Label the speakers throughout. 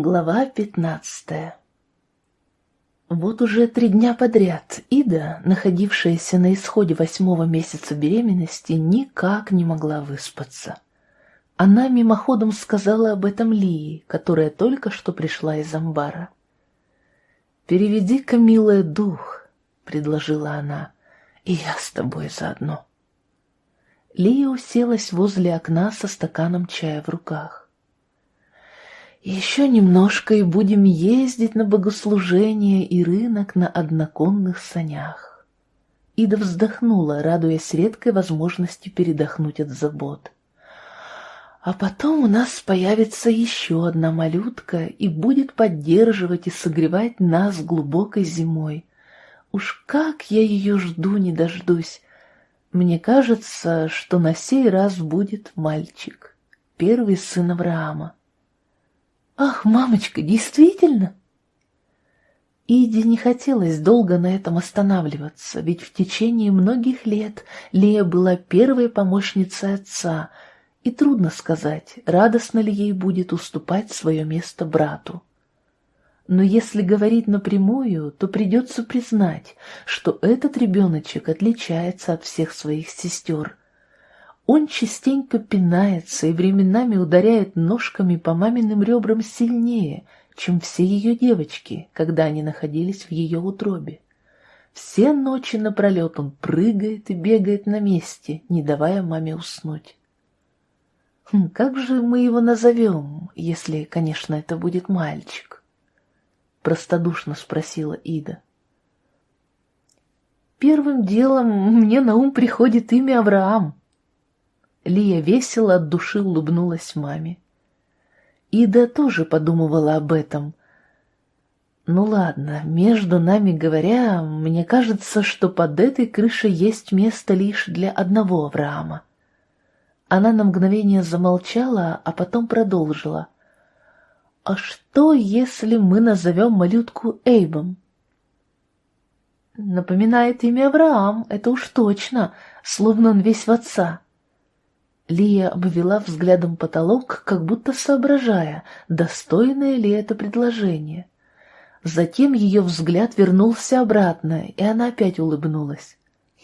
Speaker 1: Глава пятнадцатая Вот уже три дня подряд Ида, находившаяся на исходе восьмого месяца беременности, никак не могла выспаться. Она мимоходом сказала об этом Лии, которая только что пришла из амбара. «Переведи-ка, милая, дух», — предложила она, — «и я с тобой заодно». Лия уселась возле окна со стаканом чая в руках. Еще немножко и будем ездить на богослужение и рынок на одноконных санях. Ида вздохнула, радуясь редкой возможности передохнуть от забот. А потом у нас появится еще одна малютка и будет поддерживать и согревать нас глубокой зимой. Уж как я ее жду, не дождусь. Мне кажется, что на сей раз будет мальчик, первый сын Авраама. «Ах, мамочка, действительно?» Иде не хотелось долго на этом останавливаться, ведь в течение многих лет Лея была первой помощницей отца, и трудно сказать, радостно ли ей будет уступать свое место брату. Но если говорить напрямую, то придется признать, что этот ребеночек отличается от всех своих сестер – он частенько пинается и временами ударяет ножками по маминым ребрам сильнее, чем все ее девочки, когда они находились в ее утробе. Все ночи напролет он прыгает и бегает на месте, не давая маме уснуть. «Хм, «Как же мы его назовем, если, конечно, это будет мальчик?» Простодушно спросила Ида. «Первым делом мне на ум приходит имя Авраам», Лия весело от души улыбнулась маме. Ида тоже подумывала об этом. Ну ладно, между нами говоря, мне кажется, что под этой крышей есть место лишь для одного Авраама. Она на мгновение замолчала, а потом продолжила. «А что, если мы назовем малютку Эйбом?» Напоминает имя Авраам, это уж точно, словно он весь в отца. Лия обвела взглядом потолок, как будто соображая, достойное ли это предложение. Затем ее взгляд вернулся обратно, и она опять улыбнулась.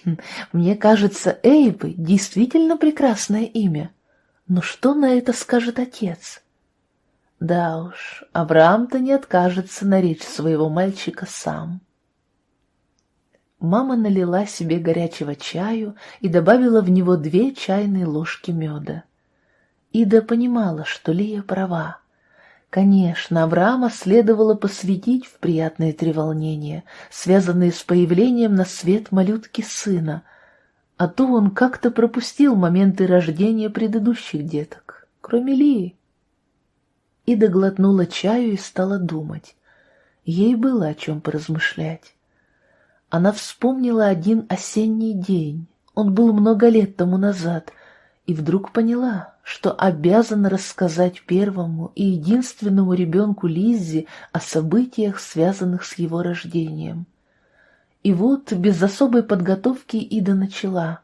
Speaker 1: «Хм, «Мне кажется, Эйбы действительно прекрасное имя. Но что на это скажет отец?» Да уж, Авраам-то не откажется наречь своего мальчика сам. Мама налила себе горячего чаю и добавила в него две чайные ложки меда. Ида понимала, что Лия права. Конечно, Авраама следовало посвятить в приятные треволнения, связанные с появлением на свет малютки сына, а то он как-то пропустил моменты рождения предыдущих деток, кроме Лии. Ида глотнула чаю и стала думать. Ей было о чем поразмышлять. Она вспомнила один осенний день, он был много лет тому назад, и вдруг поняла, что обязана рассказать первому и единственному ребенку Лиззи о событиях, связанных с его рождением. И вот, без особой подготовки, Ида начала.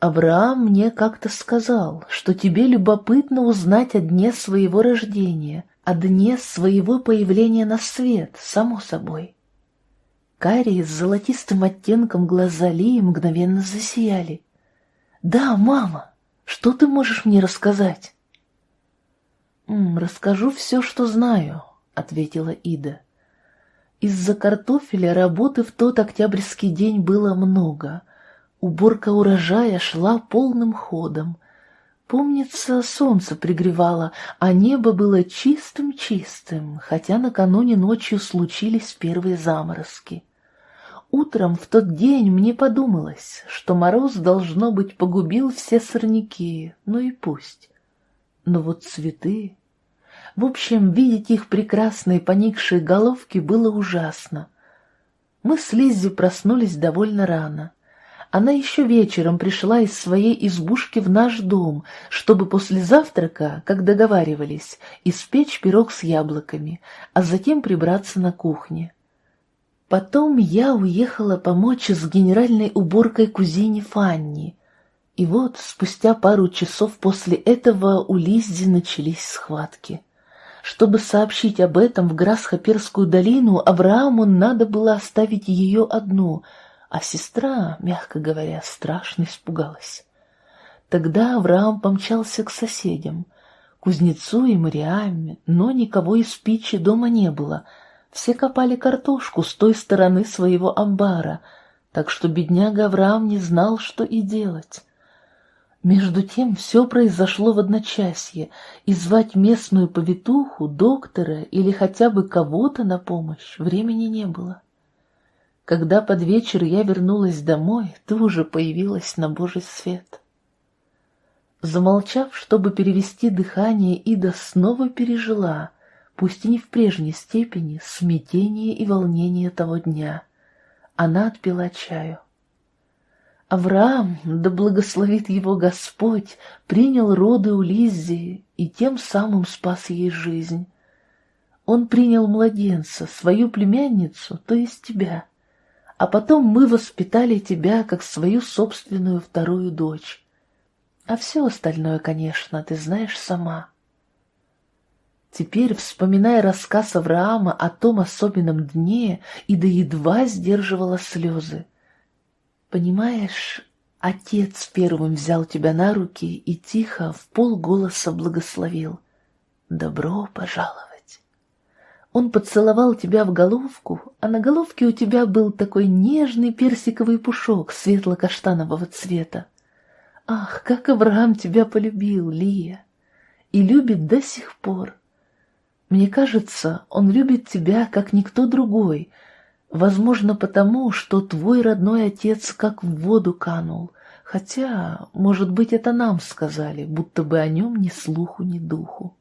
Speaker 1: «Авраам мне как-то сказал, что тебе любопытно узнать о дне своего рождения, о дне своего появления на свет, само собой. Карие с золотистым оттенком глаза Лии мгновенно засияли. «Да, мама, что ты можешь мне рассказать?» «М, «Расскажу все, что знаю», — ответила Ида. Из-за картофеля работы в тот октябрьский день было много. Уборка урожая шла полным ходом. Помнится, солнце пригревало, а небо было чистым-чистым, хотя накануне ночью случились первые заморозки. Утром в тот день мне подумалось, что мороз, должно быть, погубил все сорняки, ну и пусть. Но вот цветы... В общем, видеть их прекрасные поникшие головки было ужасно. Мы с Лиззи проснулись довольно рано. Она еще вечером пришла из своей избушки в наш дом, чтобы после завтрака, как договаривались, испечь пирог с яблоками, а затем прибраться на кухне. Потом я уехала помочь с генеральной уборкой кузине Фанни. И вот, спустя пару часов после этого у Лиззи начались схватки. Чтобы сообщить об этом в Грасхоперскую долину, Аврааму надо было оставить ее одну, а сестра, мягко говоря, страшно испугалась. Тогда Авраам помчался к соседям, кузнецу и Мариаме, но никого из пичи дома не было. Все копали картошку с той стороны своего амбара, так что бедняга Авраам не знал, что и делать. Между тем все произошло в одночасье, и звать местную повитуху, доктора или хотя бы кого-то на помощь времени не было. Когда под вечер я вернулась домой, ты уже появилась на Божий свет. Замолчав, чтобы перевести дыхание, Ида снова пережила, пусть и не в прежней степени, смятение и волнение того дня. Она отпила чаю. Авраам, да благословит его Господь, принял роды у Лиззи и тем самым спас ей жизнь. Он принял младенца, свою племянницу, то есть тебя, а потом мы воспитали тебя как свою собственную вторую дочь. А все остальное, конечно, ты знаешь сама. Теперь, вспоминая рассказ Авраама о том особенном дне, Ида едва сдерживала слезы. Понимаешь, отец первым взял тебя на руки и тихо, в полголоса благословил. Добро пожаловать. Он поцеловал тебя в головку, а на головке у тебя был такой нежный персиковый пушок светло-каштанового цвета. Ах, как Авраам тебя полюбил, Лия, и любит до сих пор. Мне кажется, он любит тебя, как никто другой — Возможно, потому, что твой родной отец как в воду канул, хотя, может быть, это нам сказали, будто бы о нем ни слуху, ни духу.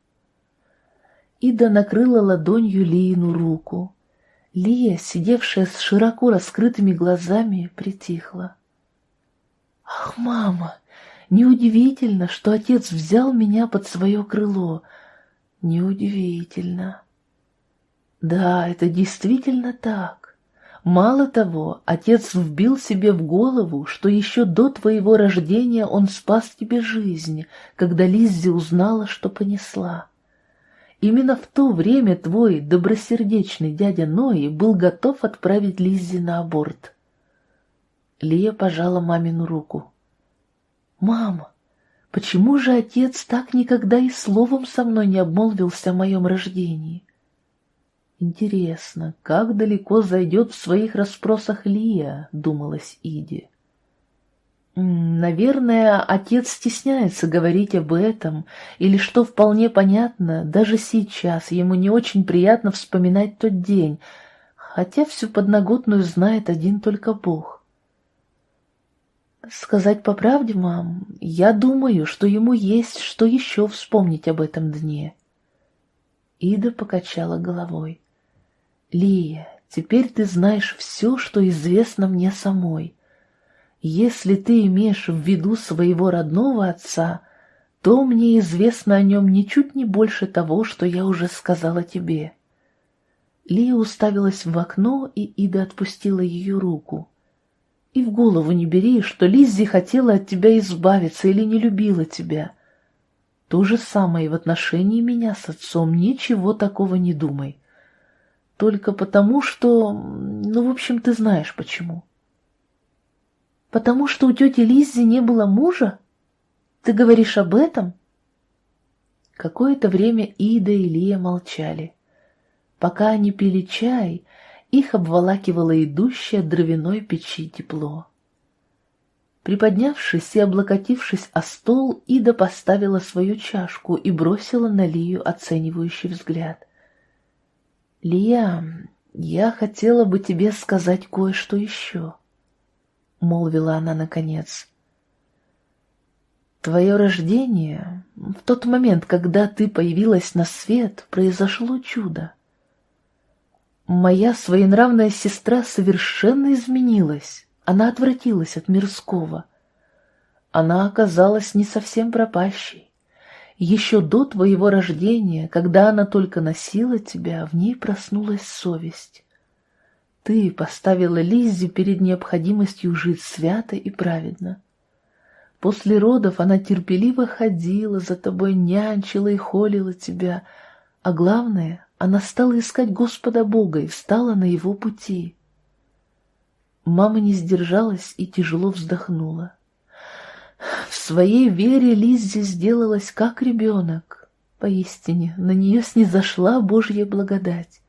Speaker 1: Ида накрыла ладонью Лиину руку. Лия, сидевшая с широко раскрытыми глазами, притихла. «Ах, мама, неудивительно, что отец взял меня под свое крыло. Неудивительно». «Да, это действительно так. Мало того, отец вбил себе в голову, что еще до твоего рождения он спас тебе жизнь, когда Лиззи узнала, что понесла. Именно в то время твой добросердечный дядя Нои был готов отправить Лиззи на аборт. Лия пожала мамину руку. «Мама, почему же отец так никогда и словом со мной не обмолвился о моем рождении?» «Интересно, как далеко зайдет в своих расспросах Лия?» — думалась Иди. Наверное, отец стесняется говорить об этом, или, что вполне понятно, даже сейчас ему не очень приятно вспоминать тот день, хотя всю подноготную знает один только Бог. Сказать по правде, мам, я думаю, что ему есть что еще вспомнить об этом дне. Ида покачала головой. Лия, теперь ты знаешь все, что известно мне самой. Если ты имеешь в виду своего родного отца, то мне известно о нем ничуть не больше того, что я уже сказала тебе. Лия уставилась в окно, и Ида отпустила ее руку. И в голову не бери, что Лиззи хотела от тебя избавиться или не любила тебя. То же самое и в отношении меня с отцом, ничего такого не думай. Только потому, что... Ну, в общем, ты знаешь почему. Потому что у тети Лиззи не было мужа? Ты говоришь об этом? Какое-то время Ида и Лия молчали. Пока они пили чай, их обволакивало идущее дровяной печи тепло. Приподнявшись и облокотившись о стол, Ида поставила свою чашку и бросила на Лию оценивающий взгляд. «Лия, я хотела бы тебе сказать кое-что еще», — молвила она наконец. «Твое рождение, в тот момент, когда ты появилась на свет, произошло чудо. Моя своенравная сестра совершенно изменилась, она отвратилась от мирского. Она оказалась не совсем пропащей еще до твоего рождения, когда она только носила тебя, в ней проснулась совесть. Ты поставила Лиззи перед необходимостью жить свято и праведно. После родов она терпеливо ходила за тобой, нянчила и холила тебя, а главное, она стала искать Господа Бога и встала на его пути. Мама не сдержалась и тяжело вздохнула. В своей вере Лиззи сделалась как ребенок. Поистине, на нее снизошла Божья благодать.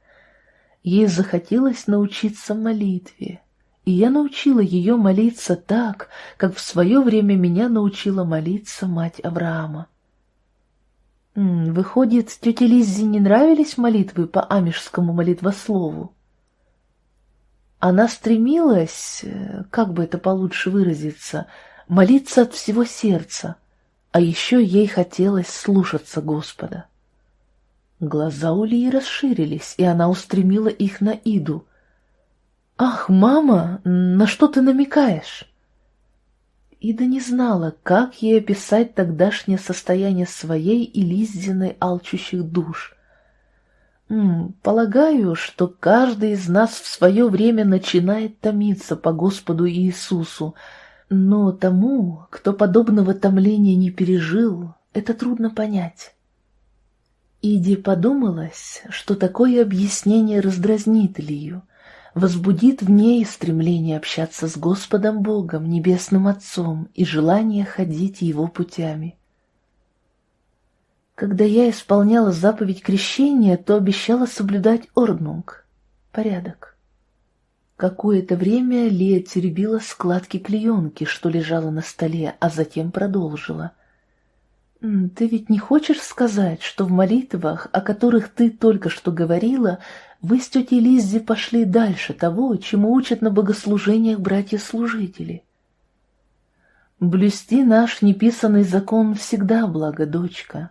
Speaker 1: Ей захотелось научиться молитве, и я научила ее молиться так, как в свое время меня научила молиться мать Авраама. Выходит, тете Лиззе не нравились молитвы по амишскому молитвослову? Она стремилась, э, как бы это получше выразиться, молиться от всего сердца, а еще ей хотелось слушаться Господа. Глаза у Лии расширились, и она устремила их на Иду. «Ах, мама, на что ты намекаешь?» Ида не знала, как ей описать тогдашнее состояние своей и Лиззиной алчущих душ. М -м, полагаю, что каждый из нас в свое время начинает томиться по Господу Иисусу, но тому, кто подобного томления не пережил, это трудно понять. Иди подумалось, что такое объяснение раздразнит Илью, возбудит в ней стремление общаться с Господом Богом, Небесным Отцом, и желание ходить Его путями. Когда я исполняла заповедь крещения, то обещала соблюдать орднунг — порядок. Какое-то время Лия теребила складки клеенки, что лежала на столе, а затем продолжила. «Ты ведь не хочешь сказать, что в молитвах, о которых ты только что говорила, вы с тетей Лиззи пошли дальше того, чему учат на богослужениях братья-служители?» «Блюсти наш неписанный закон всегда благо, дочка»,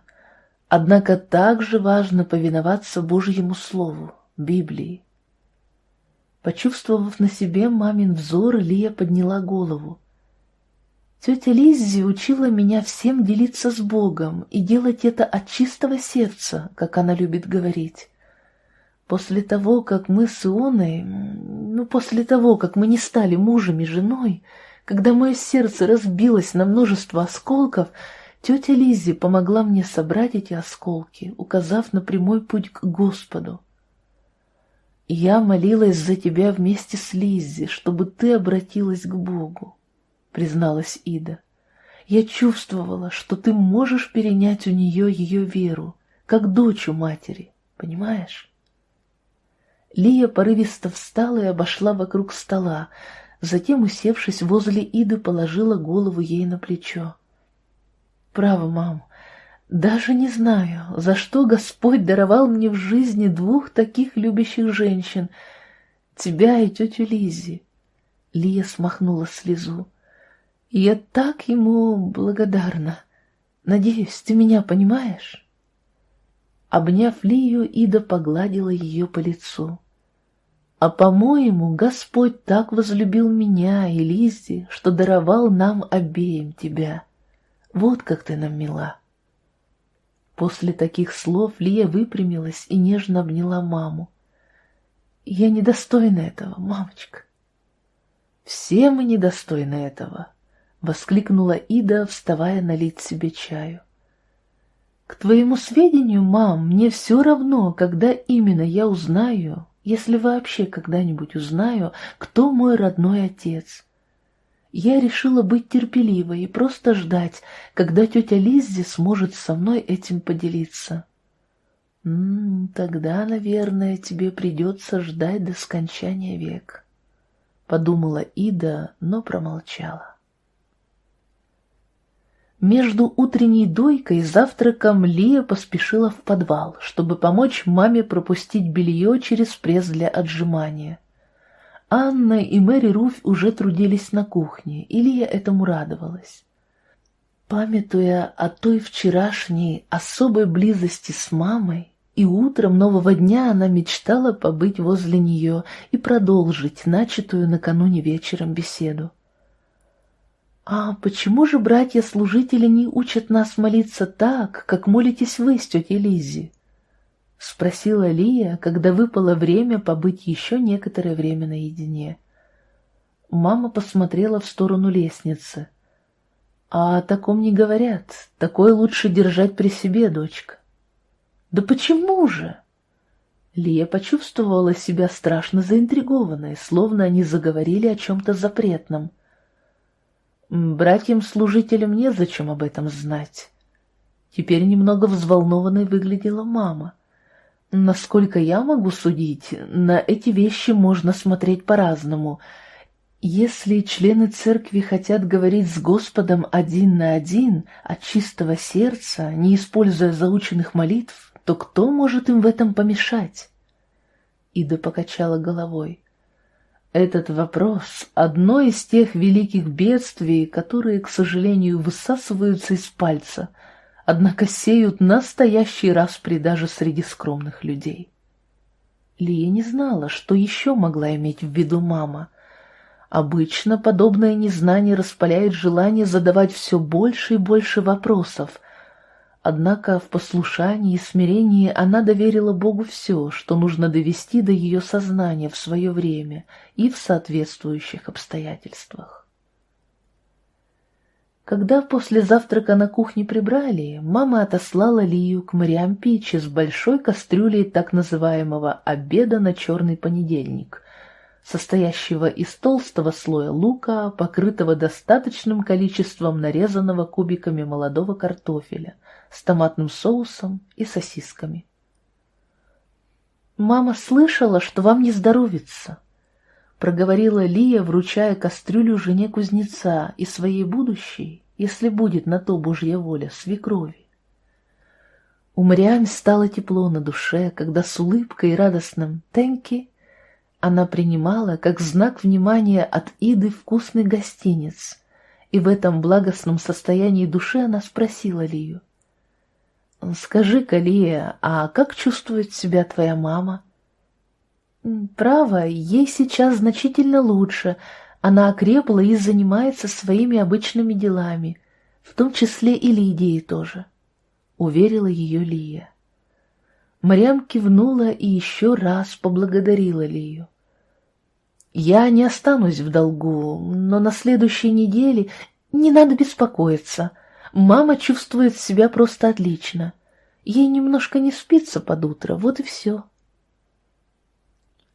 Speaker 1: Однако также важно повиноваться Божьему Слову, Библии. Почувствовав на себе мамин взор, Лия подняла голову. Тетя Лиззи учила меня всем делиться с Богом и делать это от чистого сердца, как она любит говорить. После того, как мы с Ионой, ну, после того, как мы не стали мужем и женой, когда мое сердце разбилось на множество осколков, Тетя Лиззи помогла мне собрать эти осколки, указав на прямой путь к Господу. Я молилась за тебя вместе с Лиззи, чтобы ты обратилась к Богу, призналась Ида. Я чувствовала, что ты можешь перенять у нее ее веру, как дочь у матери, понимаешь? Лия порывисто встала и обошла вокруг стола, затем, усевшись возле Иды, положила голову ей на плечо. Право, мам, даже не знаю, за что Господь даровал мне в жизни двух таких любящих женщин, тебя и тетю Лизи. Лия смахнула слезу. Я так ему благодарна. Надеюсь, ты меня понимаешь? Обняв Лию, Ида погладила ее по лицу. А, по-моему, Господь так возлюбил меня и Лиззи, что даровал нам обеим тебя. Вот как ты нам мила. После таких слов Лия выпрямилась и нежно обняла маму. Я недостойна этого, мамочка. Все мы недостойны этого, воскликнула Ида, вставая налить себе чаю. К твоему сведению, мам, мне все равно, когда именно я узнаю, если вообще когда-нибудь узнаю, кто мой родной отец я решила быть терпеливой и просто ждать, когда тетя Лиззи сможет со мной этим поделиться. М -м, тогда, наверное, тебе придется ждать до скончания век, — подумала Ида, но промолчала. Между утренней дойкой и завтраком Лия поспешила в подвал, чтобы помочь маме пропустить белье через пресс для отжимания. Анна и Мэри Руфь уже трудились на кухне, и Лия этому радовалась. Памятуя о той вчерашней особой близости с мамой, и утром нового дня она мечтала побыть возле нее и продолжить начатую накануне вечером беседу. «А почему же братья-служители не учат нас молиться так, как молитесь вы с тетей Лиззи?» — спросила Лия, когда выпало время побыть еще некоторое время наедине. Мама посмотрела в сторону лестницы. «А о таком не говорят. Такое лучше держать при себе, дочка». Да почему же? Лия почувствовала себя страшно заинтригованной, словно они заговорили о чем-то запретном. Братьям-служителям незачем об этом знать. Теперь немного взволнованной выглядела мама. Насколько я могу судить, на эти вещи можно смотреть по-разному. Если члены церкви хотят говорить с Господом один на один, от чистого сердца, не используя заученных молитв, то кто может им в этом помешать? Ида покачала головой. Этот вопрос — одно из тех великих бедствий, которые, к сожалению, высасываются из пальца, однако сеют настоящий распри даже среди скромных людей. Лия не знала, что еще могла иметь в виду мама. Обычно подобное незнание распаляет желание задавать все больше и больше вопросов, Однако в послушании и смирении она доверила Богу все, что нужно довести до ее сознания в свое время и в соответствующих обстоятельствах. Когда после завтрака на кухне прибрали, мама отослала Лию к Мариам Пичи с большой кастрюлей так называемого «обеда на черный понедельник», состоящего из толстого слоя лука, покрытого достаточным количеством нарезанного кубиками молодого картофеля – с томатным соусом и сосисками. «Мама слышала, что вам не здоровится», — проговорила Лия, вручая кастрюлю жене кузнеца и своей будущей, если будет на то Божья воля, свекрови. У Мариам стало тепло на душе, когда с улыбкой и радостным «тенки» она принимала как знак внимания от Иды вкусный гостиниц, и в этом благостном состоянии души она спросила Лию, «Скажи, Калия, а как чувствует себя твоя мама?» «Право, ей сейчас значительно лучше. Она окрепла и занимается своими обычными делами, в том числе и Лидией тоже», — уверила ее Лия. Мариам кивнула и еще раз поблагодарила Лию. «Я не останусь в долгу, но на следующей неделе не надо беспокоиться», — Мама чувствует себя просто отлично. Ей немножко не спится под утро, вот и все.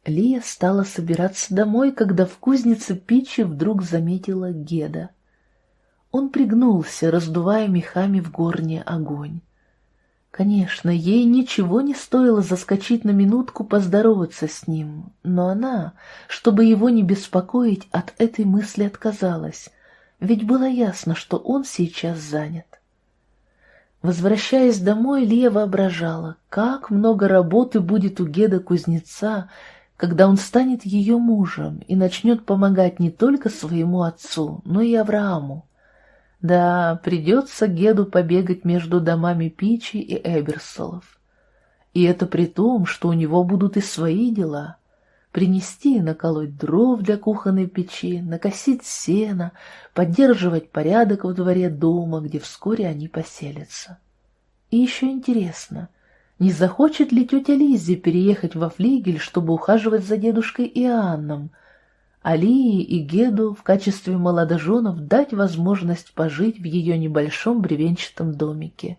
Speaker 1: Лия стала собираться домой, когда в кузнице печи вдруг заметила Геда. Он пригнулся, раздувая мехами в горне огонь. Конечно, ей ничего не стоило заскочить на минутку поздороваться с ним, но она, чтобы его не беспокоить, от этой мысли отказалась — ведь было ясно, что он сейчас занят. Возвращаясь домой, Лия воображала, как много работы будет у Геда-кузнеца, когда он станет ее мужем и начнет помогать не только своему отцу, но и Аврааму. Да, придется Геду побегать между домами Пичи и Эберсолов. И это при том, что у него будут и свои дела — принести и наколоть дров для кухонной печи, накосить сено, поддерживать порядок во дворе дома, где вскоре они поселятся. И еще интересно, не захочет ли тетя Лиззи переехать во флигель, чтобы ухаживать за дедушкой Иоанном, Алии и Геду в качестве молодоженов дать возможность пожить в ее небольшом бревенчатом домике.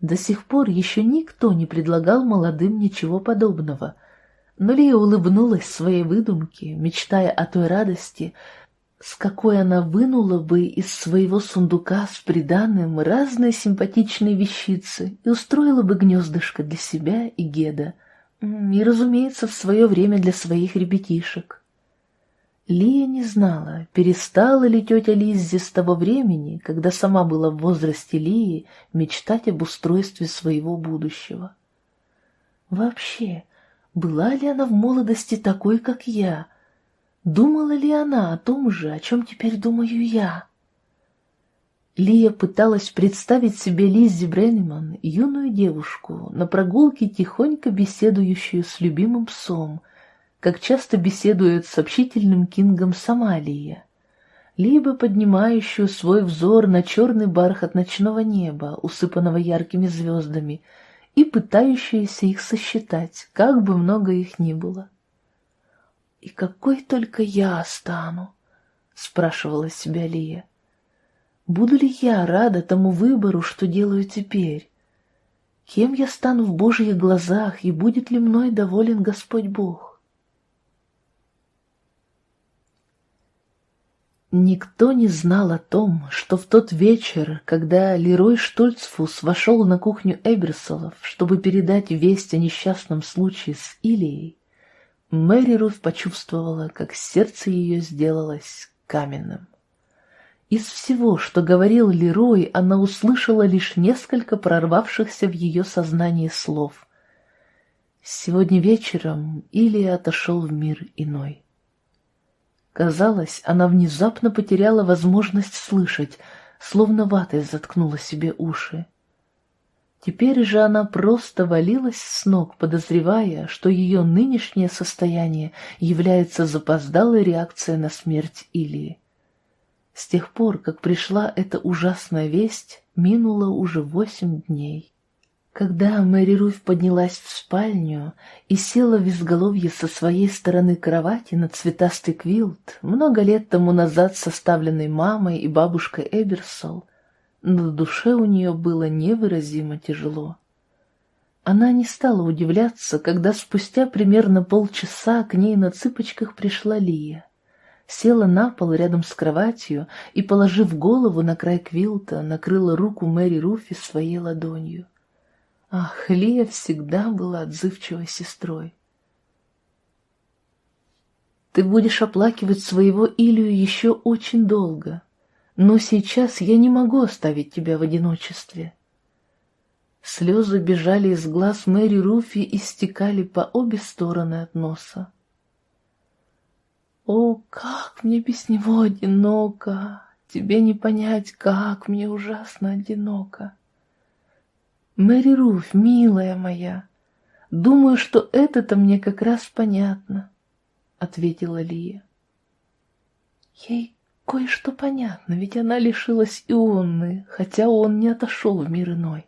Speaker 1: До сих пор еще никто не предлагал молодым ничего подобного — но Лия улыбнулась своей выдумке, мечтая о той радости, с какой она вынула бы из своего сундука с приданным разные симпатичные вещицы и устроила бы гнездышко для себя и Геда, и, разумеется, в свое время для своих ребятишек. Лия не знала, перестала ли тетя Лиззи с того времени, когда сама была в возрасте Лии, мечтать об устройстве своего будущего. Вообще, была ли она в молодости такой, как я? Думала ли она о том же, о чем теперь думаю я? Лия пыталась представить себе Лиззи Бренниман, юную девушку, на прогулке тихонько беседующую с любимым псом, как часто беседует с общительным Кингом сама Лия, либо поднимающую свой взор на черный бархат ночного неба, усыпанного яркими звездами, и пытающиеся их сосчитать, как бы много их ни было. «И какой только я стану?» — спрашивала себя Лия. «Буду ли я рада тому выбору, что делаю теперь? Кем я стану в Божьих глазах, и будет ли мной доволен Господь Бог? Никто не знал о том, что в тот вечер, когда Лерой Штольцфус вошел на кухню Эберсолов, чтобы передать весть о несчастном случае с Илией, Мэри Руф почувствовала, как сердце ее сделалось каменным. Из всего, что говорил Лерой, она услышала лишь несколько прорвавшихся в ее сознании слов. Сегодня вечером Илия отошел в мир иной. Казалось, она внезапно потеряла возможность слышать, словно ватой заткнула себе уши. Теперь же она просто валилась с ног, подозревая, что ее нынешнее состояние является запоздалой реакцией на смерть Илии. С тех пор, как пришла эта ужасная весть, минуло уже восемь дней. Когда Мэри Руф поднялась в спальню и села в изголовье со своей стороны кровати на цветастый квилт, много лет тому назад составленный мамой и бабушкой Эберсол, на душе у нее было невыразимо тяжело. Она не стала удивляться, когда спустя примерно полчаса к ней на цыпочках пришла Лия. Села на пол рядом с кроватью и, положив голову на край квилта, накрыла руку Мэри Руфи своей ладонью. Ах, Лия всегда была отзывчивой сестрой. Ты будешь оплакивать своего Илью еще очень долго, но сейчас я не могу оставить тебя в одиночестве. Слезы бежали из глаз Мэри Руфи и стекали по обе стороны от носа. О, как мне без него одиноко! Тебе не понять, как мне ужасно одиноко. Мэри Руф, милая моя, думаю, что это-то мне как раз понятно, — ответила Лия. Ей Кое-что понятно, ведь она лишилась Ионны, хотя он не отошел в мир иной.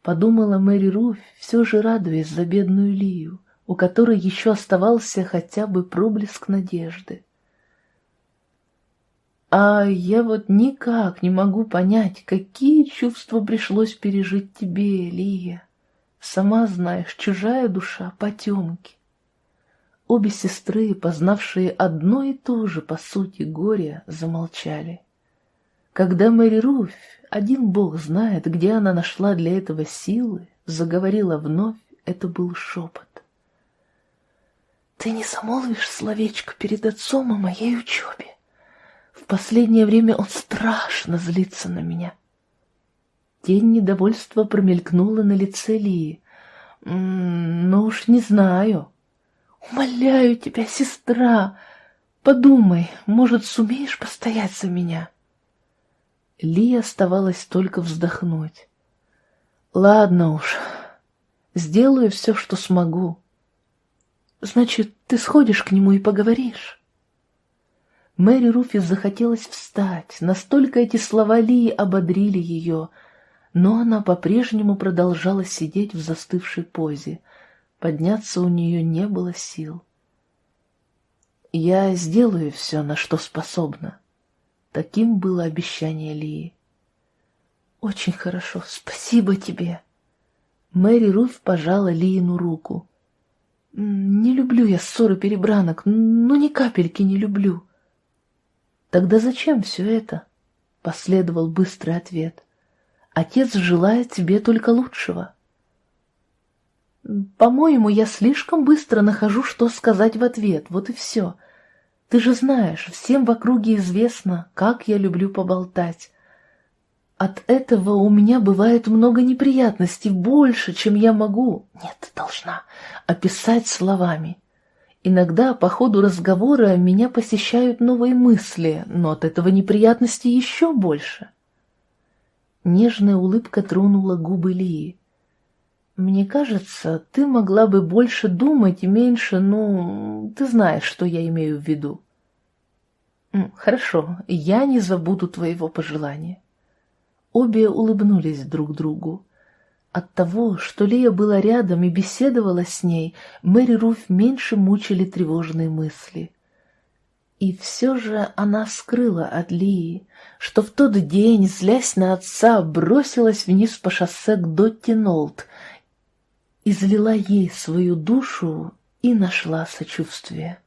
Speaker 1: Подумала Мэри Руфь, все же радуясь за бедную Лию, у которой еще оставался хотя бы проблеск надежды. А я вот никак не могу понять, какие чувства пришлось пережить тебе, Лия. Сама знаешь, чужая душа потемки. Обе сестры, познавшие одно и то же, по сути, горе, замолчали. Когда Мэри Руфь, один бог знает, где она нашла для этого силы, заговорила вновь, это был шепот. «Ты не замолвишь словечко перед отцом о моей учебе? В последнее время он страшно злится на меня». Тень недовольства промелькнула на лице Лии. «Ну уж не знаю». Умоляю тебя, сестра, подумай, может, сумеешь постоять за меня? Ли оставалось только вздохнуть. Ладно уж, сделаю все, что смогу. Значит, ты сходишь к нему и поговоришь? Мэри Руфи захотелось встать, настолько эти слова Лии ободрили ее, но она по-прежнему продолжала сидеть в застывшей позе — Подняться у нее не было сил. «Я сделаю все, на что способна». Таким было обещание Лии. «Очень хорошо, спасибо тебе». Мэри Руф пожала Лиину руку. «Не люблю я ссоры перебранок, ну ни капельки не люблю». «Тогда зачем все это?» — последовал быстрый ответ. «Отец желает тебе только лучшего». По-моему, я слишком быстро нахожу, что сказать в ответ, вот и все. Ты же знаешь, всем в округе известно, как я люблю поболтать. От этого у меня бывает много неприятностей, больше, чем я могу, нет, должна, описать словами. Иногда по ходу разговора меня посещают новые мысли, но от этого неприятностей еще больше. Нежная улыбка тронула губы Лии. Мне кажется, ты могла бы больше думать и меньше, ну, ты знаешь, что я имею в виду. Хорошо, я не забуду твоего пожелания. Обе улыбнулись друг другу. От того, что Лея была рядом и беседовала с ней, Мэри Руф меньше мучили тревожные мысли. И все же она скрыла от Лии, что в тот день, злясь на отца, бросилась вниз по шоссе к Дотти Нолт, излила ей свою душу и нашла сочувствие.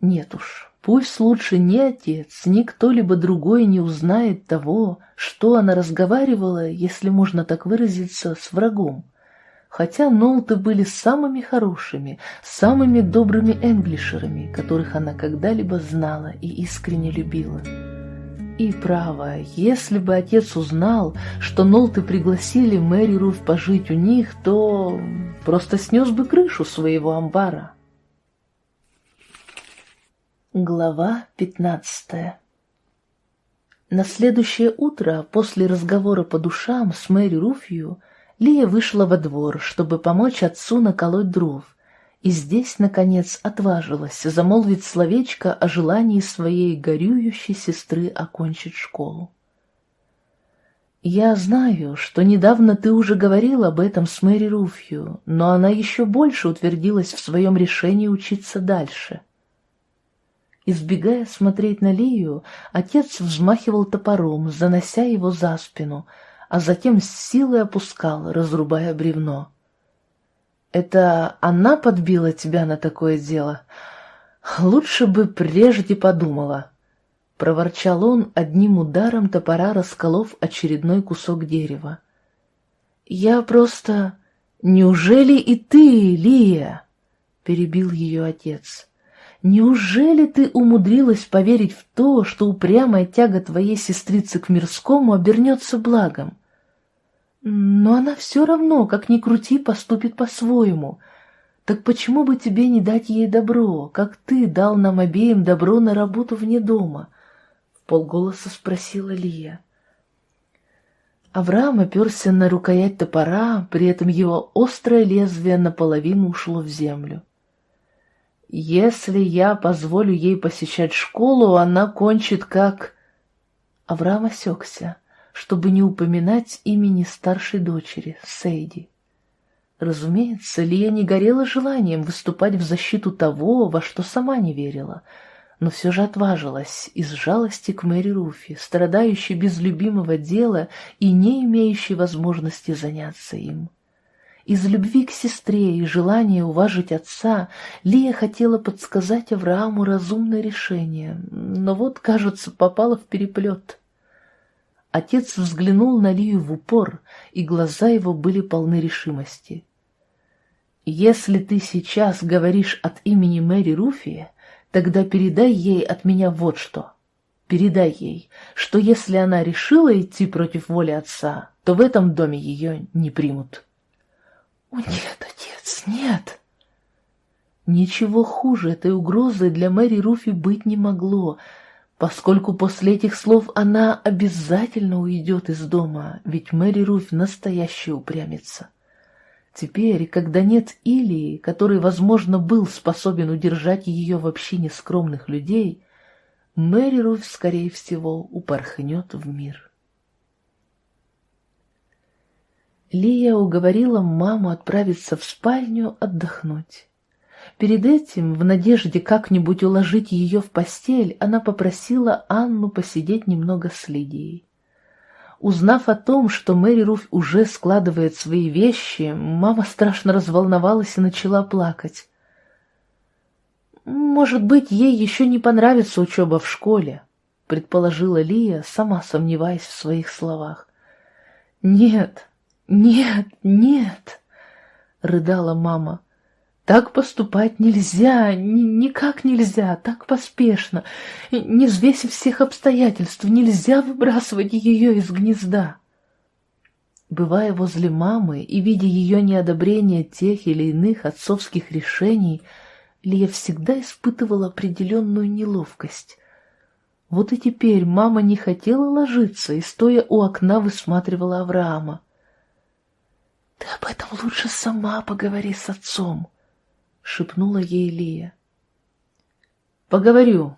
Speaker 1: Нет уж, пусть лучше ни отец, ни кто-либо другой не узнает того, что она разговаривала, если можно так выразиться, с врагом хотя Нолты были самыми хорошими, самыми добрыми энглишерами, которых она когда-либо знала и искренне любила. И право, если бы отец узнал, что Нолты пригласили Мэри Руф пожить у них, то просто снес бы крышу своего амбара. Глава пятнадцатая На следующее утро, после разговора по душам с Мэри Руфью, Лия вышла во двор, чтобы помочь отцу наколоть дров, и здесь, наконец, отважилась замолвить словечко о желании своей горюющей сестры окончить школу. «Я знаю, что недавно ты уже говорил об этом с Мэри Руфью, но она еще больше утвердилась в своем решении учиться дальше». Избегая смотреть на Лию, отец взмахивал топором, занося его за спину — а затем с силой опускал, разрубая бревно. «Это она подбила тебя на такое дело? Лучше бы прежде подумала!» Проворчал он одним ударом топора, расколов очередной кусок дерева. «Я просто... Неужели и ты, Лия?» — перебил ее отец. «Неужели ты умудрилась поверить в то, что упрямая тяга твоей сестрицы к мирскому обернется благом? Но она все равно, как ни крути, поступит по-своему. Так почему бы тебе не дать ей добро, как ты дал нам обеим добро на работу вне дома? В полголоса спросила Лия. Авраам оперся на рукоять топора, при этом его острое лезвие наполовину ушло в землю. «Если я позволю ей посещать школу, она кончит как...» Авраам осекся чтобы не упоминать имени старшей дочери, Сейди. Разумеется, Лия не горела желанием выступать в защиту того, во что сама не верила, но все же отважилась из жалости к Мэри Руфи, страдающей без любимого дела и не имеющей возможности заняться им. Из любви к сестре и желания уважить отца Лия хотела подсказать Аврааму разумное решение, но вот, кажется, попала в переплет — Отец взглянул на Лию в упор, и глаза его были полны решимости. «Если ты сейчас говоришь от имени Мэри Руфи, тогда передай ей от меня вот что. Передай ей, что если она решила идти против воли отца, то в этом доме ее не примут». «О, нет, отец, нет!» Ничего хуже этой угрозы для Мэри Руфи быть не могло, поскольку после этих слов она обязательно уйдет из дома, ведь Мэри Руфь настоящая упрямица. Теперь, когда нет Илии, который, возможно, был способен удержать ее в общине скромных людей, Мэри Руфь, скорее всего, упорхнет в мир. Лия уговорила маму отправиться в спальню отдохнуть. Перед этим, в надежде как-нибудь уложить ее в постель, она попросила Анну посидеть немного с Лидией. Узнав о том, что Мэри Руф уже складывает свои вещи, мама страшно разволновалась и начала плакать. «Может быть, ей еще не понравится учеба в школе», — предположила Лия, сама сомневаясь в своих словах. «Нет, нет, нет», — рыдала мама. Так поступать нельзя, ни, никак нельзя, так поспешно, не взвесив всех обстоятельств, нельзя выбрасывать ее из гнезда. Бывая возле мамы и видя ее неодобрение тех или иных отцовских решений, Лия всегда испытывала определенную неловкость. Вот и теперь мама не хотела ложиться и, стоя у окна, высматривала Авраама. «Ты об этом лучше сама поговори с отцом», — шепнула ей Лия. «Поговорю,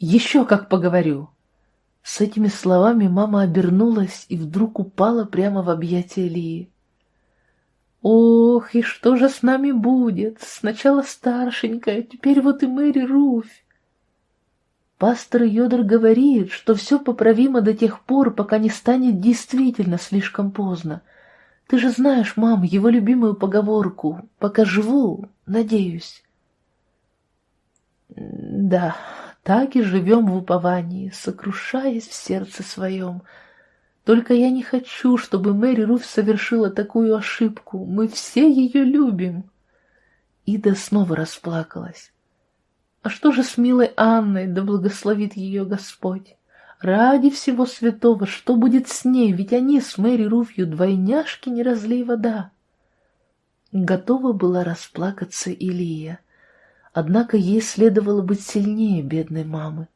Speaker 1: еще как поговорю!» С этими словами мама обернулась и вдруг упала прямо в объятия Лии. «Ох, и что же с нами будет? Сначала старшенькая, теперь вот и Мэри Руфь!» Пастор Йодор говорит, что все поправимо до тех пор, пока не станет действительно слишком поздно. Ты же знаешь, мам, его любимую поговорку «Пока живу, надеюсь». Да, так и живем в уповании, сокрушаясь в сердце своем. Только я не хочу, чтобы Мэри Руф совершила такую ошибку. Мы все ее любим. Ида снова расплакалась. А что же с милой Анной, да благословит ее Господь? Ради всего святого, что будет с ней, ведь они с Мэри Руфью двойняшки, не разлей вода. Готова была расплакаться Илия, однако ей следовало быть сильнее бедной мамы.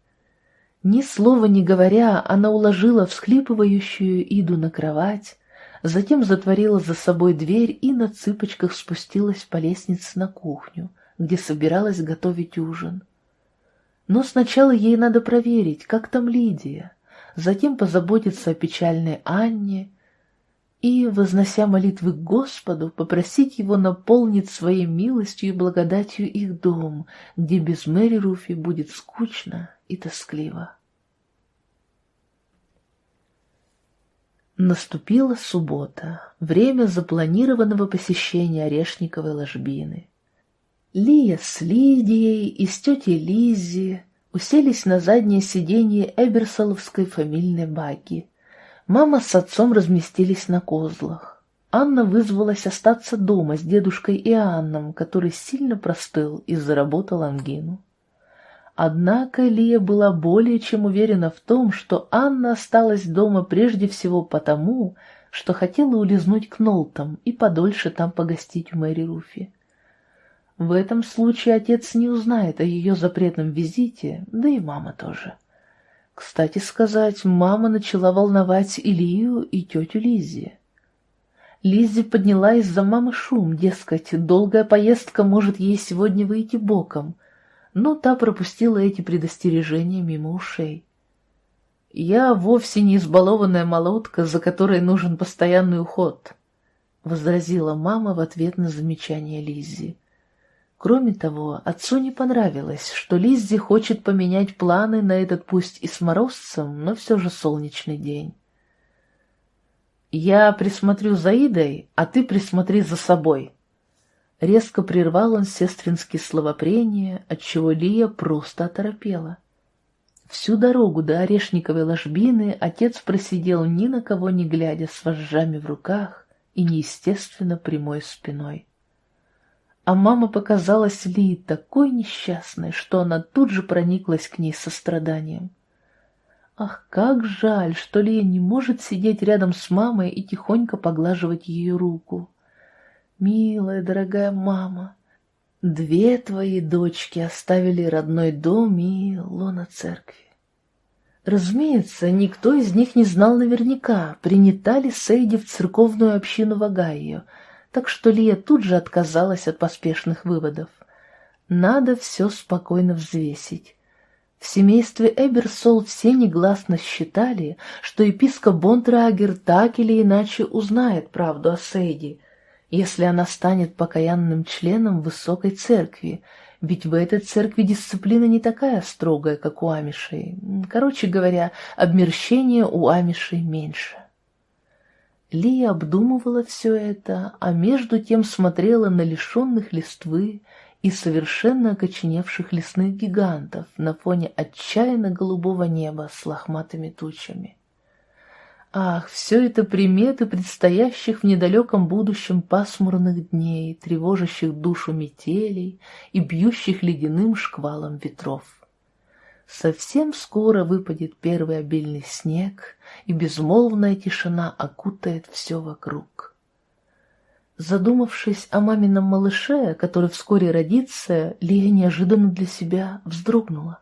Speaker 1: Ни слова не говоря, она уложила всхлипывающую Иду на кровать, затем затворила за собой дверь и на цыпочках спустилась по лестнице на кухню, где собиралась готовить ужин. Но сначала ей надо проверить, как там Лидия, затем позаботиться о печальной Анне и, вознося молитвы к Господу, попросить Его наполнить своей милостью и благодатью их дом, где без Мэри Руфи будет скучно и тоскливо. Наступила суббота, время запланированного посещения Орешниковой ложбины. Лия с Лидией и с тетей Лиззи уселись на заднее сиденье Эберсоловской фамильной багги. Мама с отцом разместились на козлах. Анна вызвалась остаться дома с дедушкой Иоанном, который сильно простыл и заработал ангину. Однако Лия была более чем уверена в том, что Анна осталась дома прежде всего потому, что хотела улизнуть к Нолтам и подольше там погостить у Мэри Руфи. В этом случае отец не узнает о ее запретном визите, да и мама тоже. Кстати сказать, мама начала волновать Илью и тетю Лиззи. Лиззи подняла из-за мамы шум, дескать, долгая поездка может ей сегодня выйти боком, но та пропустила эти предостережения мимо ушей. «Я вовсе не избалованная молотка, за которой нужен постоянный уход», — возразила мама в ответ на замечание Лиззи. Кроме того, отцу не понравилось, что Лиззи хочет поменять планы на этот пусть и с морозцем, но все же солнечный день. «Я присмотрю за Идой, а ты присмотри за собой». Резко прервал он сестринские словопрения, отчего Лия просто оторопела. Всю дорогу до Орешниковой ложбины отец просидел ни на кого не глядя с вожжами в руках и неестественно прямой спиной. А мама показалась Ли такой несчастной, что она тут же прониклась к ней состраданием. Ах, как жаль, что Лия не может сидеть рядом с мамой и тихонько поглаживать ее руку. Милая, дорогая мама, две твои дочки оставили родной дом и лона церкви. Разумеется, никто из них не знал наверняка, принята ли Сейди в церковную общину Вагайо, так что Лия тут же отказалась от поспешных выводов. Надо все спокойно взвесить. В семействе Эберсол все негласно считали, что епископ Бонтрагер так или иначе узнает правду о Сейди, если она станет покаянным членом высокой церкви, ведь в этой церкви дисциплина не такая строгая, как у амишей. Короче говоря, обмерщение у амишей меньше. Лия обдумывала все это, а между тем смотрела на лишенных листвы и совершенно окоченевших лесных гигантов на фоне отчаянно голубого неба с лохматыми тучами. Ах, все это приметы предстоящих в недалеком будущем пасмурных дней, тревожащих душу метелей и бьющих ледяным шквалом ветров. Совсем скоро выпадет первый обильный снег, и безмолвная тишина окутает все вокруг. Задумавшись о мамином малыше, который вскоре родится, Лия неожиданно для себя вздрогнула.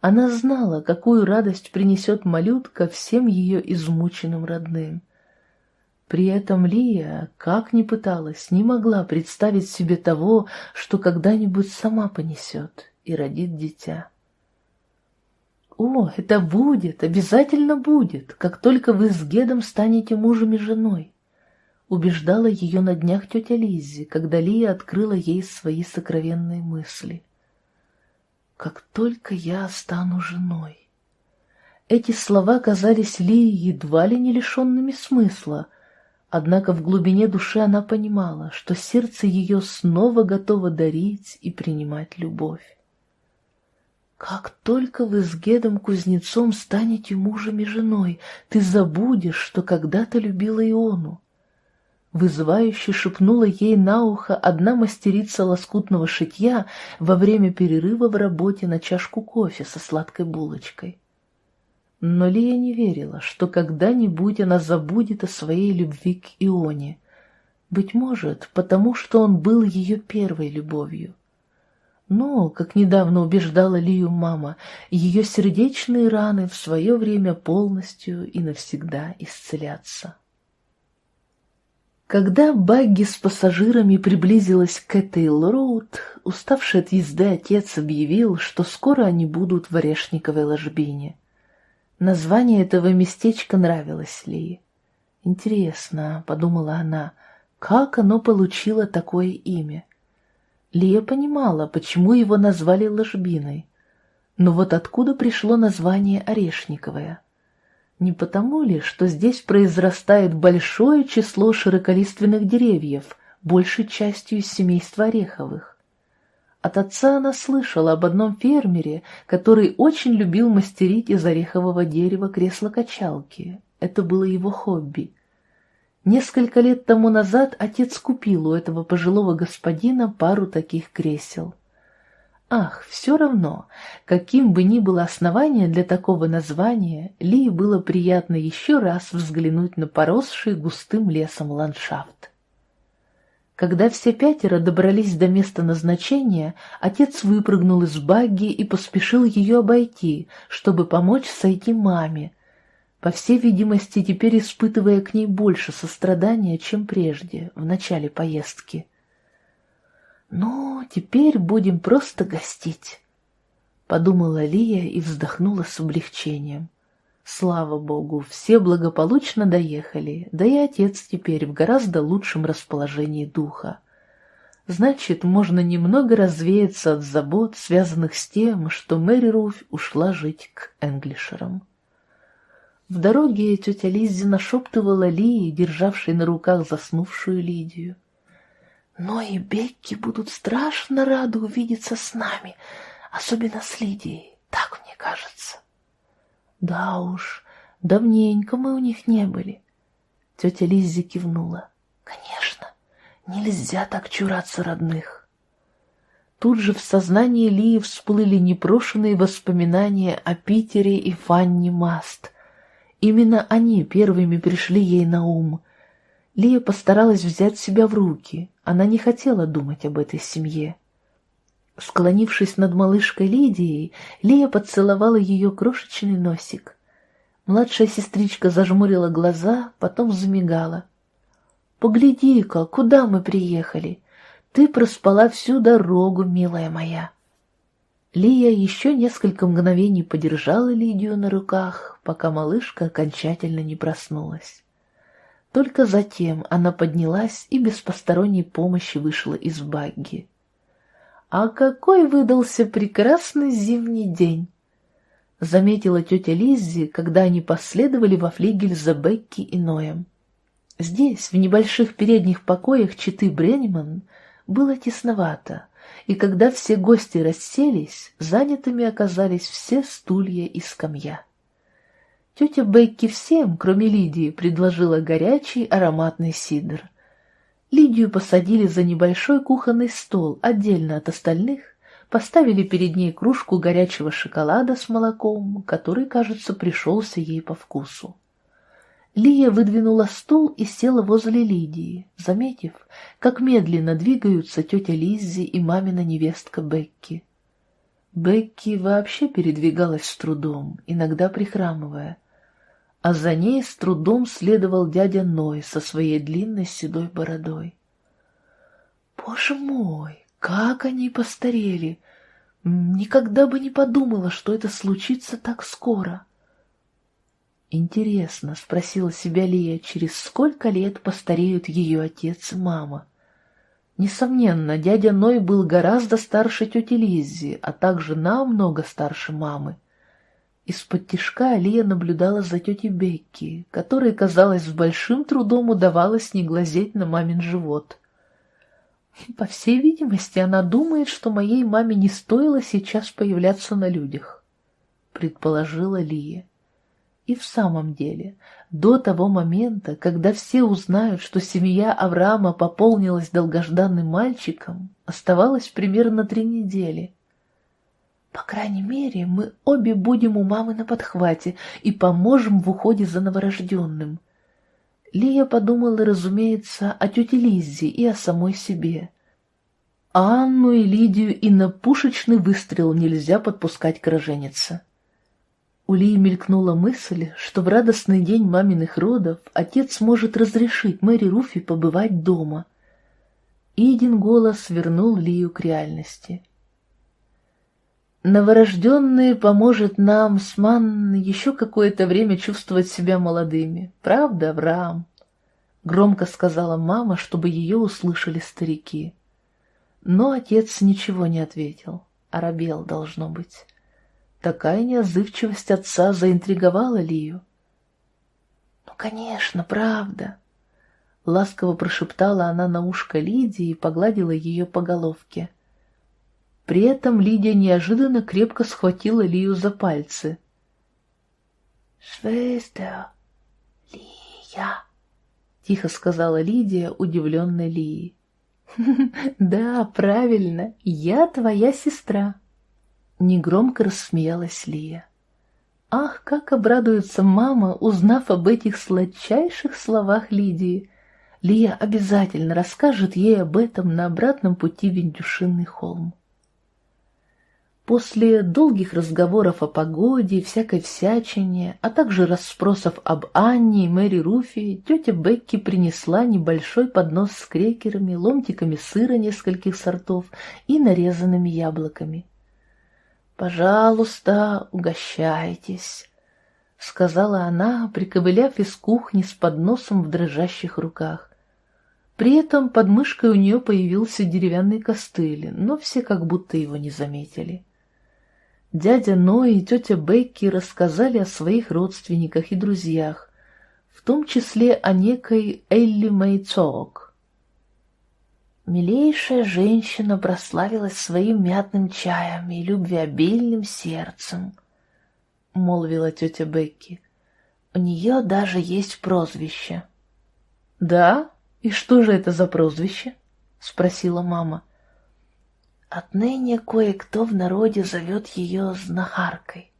Speaker 1: Она знала, какую радость принесет малютка всем ее измученным родным. При этом Лия, как ни пыталась, не могла представить себе того, что когда-нибудь сама понесет и родит дитя. «О, это будет, обязательно будет, как только вы с Гедом станете мужем и женой», убеждала ее на днях тетя Лиззи, когда Лия открыла ей свои сокровенные мысли. как только я стану женой». Эти слова казались Ли едва ли не лишенными смысла, однако в глубине души она понимала, что сердце ее снова готово дарить и принимать любовь. Как только вы с Гедом Кузнецом станете мужем и женой, ты забудешь, что когда-то любила Иону. Вызывающе шепнула ей на ухо одна мастерица лоскутного шитья во время перерыва в работе на чашку кофе со сладкой булочкой. Но Лия не верила, что когда-нибудь она забудет о своей любви к Ионе. Быть может, потому что он был ее первой любовью. Но, как недавно убеждала Лию мама, ее сердечные раны в свое время полностью и навсегда исцелятся. Когда Багги с пассажирами приблизилась к Этейл-Роуд, уставший от езды отец объявил, что скоро они будут в Орешниковой ложбине. Название этого местечка нравилось Ли. «Интересно», — подумала она, — «как оно получило такое имя?» Лия понимала, почему его назвали ложбиной. Но вот откуда пришло название Орешниковая? Не потому ли, что здесь произрастает большое число широколиственных деревьев, большей частью из семейства ореховых? От отца она слышала об одном фермере, который очень любил мастерить из орехового дерева кресло-качалки. Это было его хобби. Несколько лет тому назад отец купил у этого пожилого господина пару таких кресел. Ах, все равно, каким бы ни было основание для такого названия, Ли было приятно еще раз взглянуть на поросший густым лесом ландшафт. Когда все пятеро добрались до места назначения, отец выпрыгнул из багги и поспешил ее обойти, чтобы помочь сойти маме, по всей видимости, теперь испытывая к ней больше сострадания, чем прежде, в начале поездки. «Ну, теперь будем просто гостить», — подумала Лия и вздохнула с облегчением. Слава богу, все благополучно доехали, да и отец теперь в гораздо лучшем расположении духа. Значит, можно немного развеяться от забот, связанных с тем, что Мэри Руфь ушла жить к Энглишерам. В дороге тетя Лиззи нашептывала Лии, державшей на руках заснувшую Лидию. «Но и Бекки будут страшно рады увидеться с нами, особенно с Лидией, так мне кажется». Да уж, давненько мы у них не были. Тетя Лиззи кивнула. Конечно, нельзя так чураться родных. Тут же в сознании Лии всплыли непрошенные воспоминания о Питере и Фанни Маст. Именно они первыми пришли ей на ум. Лия постаралась взять себя в руки. Она не хотела думать об этой семье. Склонившись над малышкой Лидией, Лия поцеловала ее крошечный носик. Младшая сестричка зажмурила глаза, потом замигала. «Погляди-ка, куда мы приехали! Ты проспала всю дорогу, милая моя!» Лия еще несколько мгновений подержала Лидию на руках, пока малышка окончательно не проснулась. Только затем она поднялась и без посторонней помощи вышла из багги. «А какой выдался прекрасный зимний день!» Заметила тетя Лиззи, когда они последовали во флигель за Бекки и Ноем. Здесь, в небольших передних покоях читы Бренниман, было тесновато, и когда все гости расселись, занятыми оказались все стулья и скамья. Тетя Бекки всем, кроме Лидии, предложила горячий ароматный сидр — Лидию посадили за небольшой кухонный стол, отдельно от остальных, поставили перед ней кружку горячего шоколада с молоком, который, кажется, пришелся ей по вкусу. Лия выдвинула стул и села возле Лидии, заметив, как медленно двигаются тетя Лиззи и мамина невестка Бекки. Бекки вообще передвигалась с трудом, иногда прихрамывая, а за ней с трудом следовал дядя Ной со своей длинной седой бородой. Боже мой, как они постарели! Никогда бы не подумала, что это случится так скоро. Интересно, спросила себя Лия, через сколько лет постареют ее отец и мама. Несомненно, дядя Ной был гораздо старше тети Лиззи, а также намного старше мамы. Из-под тишка Алия наблюдала за тетей Бекки, которой, казалось, с большим трудом удавалось не глазеть на мамин живот. По всей видимости, она думает, что моей маме не стоило сейчас появляться на людях, предположила Лия. И в самом деле, до того момента, когда все узнают, что семья Авраама пополнилась долгожданным мальчиком, оставалось примерно три недели. По крайней мере, мы обе будем у мамы на подхвате и поможем в уходе за новорожденным. Лия подумала, разумеется, о тете Лиззе и о самой себе. Анну и Лидию и на пушечный выстрел нельзя подпускать к роженице. У Лии мелькнула мысль, что в радостный день маминых родов отец может разрешить Мэри Руфи побывать дома. И один голос вернул Лию к реальности. Новорожденный поможет нам с Ман еще какое-то время чувствовать себя молодыми. Правда, Авраам? Громко сказала мама, чтобы ее услышали старики. Но отец ничего не ответил. Арабел, должно быть. Такая неозывчивость отца заинтриговала Лию. «Ну, конечно, правда!» Ласково прошептала она на ушко Лидии и погладила ее по головке. При этом Лидия неожиданно крепко схватила Лию за пальцы. «Швестер, Лия!» — тихо сказала Лидия, удивленная Лией. «Да, правильно, я твоя сестра», Негромко рассмеялась Лия. Ах, как обрадуется мама, узнав об этих сладчайших словах Лидии. Лия обязательно расскажет ей об этом на обратном пути в Индюшинный холм. После долгих разговоров о погоде и всякой всячине, а также расспросов об Анне и Мэри Руфи, тетя Бекки принесла небольшой поднос с крекерами, ломтиками сыра нескольких сортов и нарезанными яблоками. «Пожалуйста, угощайтесь», — сказала она, приковыляв из кухни с подносом в дрожащих руках. При этом под мышкой у нее появился деревянный костыль, но все как будто его не заметили. Дядя Ной и тетя Бекки рассказали о своих родственниках и друзьях, в том числе о некой Элли Мэйцоок, Милейшая женщина прославилась своим мятным чаем и любвеобильным сердцем, — молвила тетя Бекки. У нее даже есть прозвище. — Да? И что же это за прозвище? — спросила мама. — Отныне кое-кто в народе зовет ее знахаркой.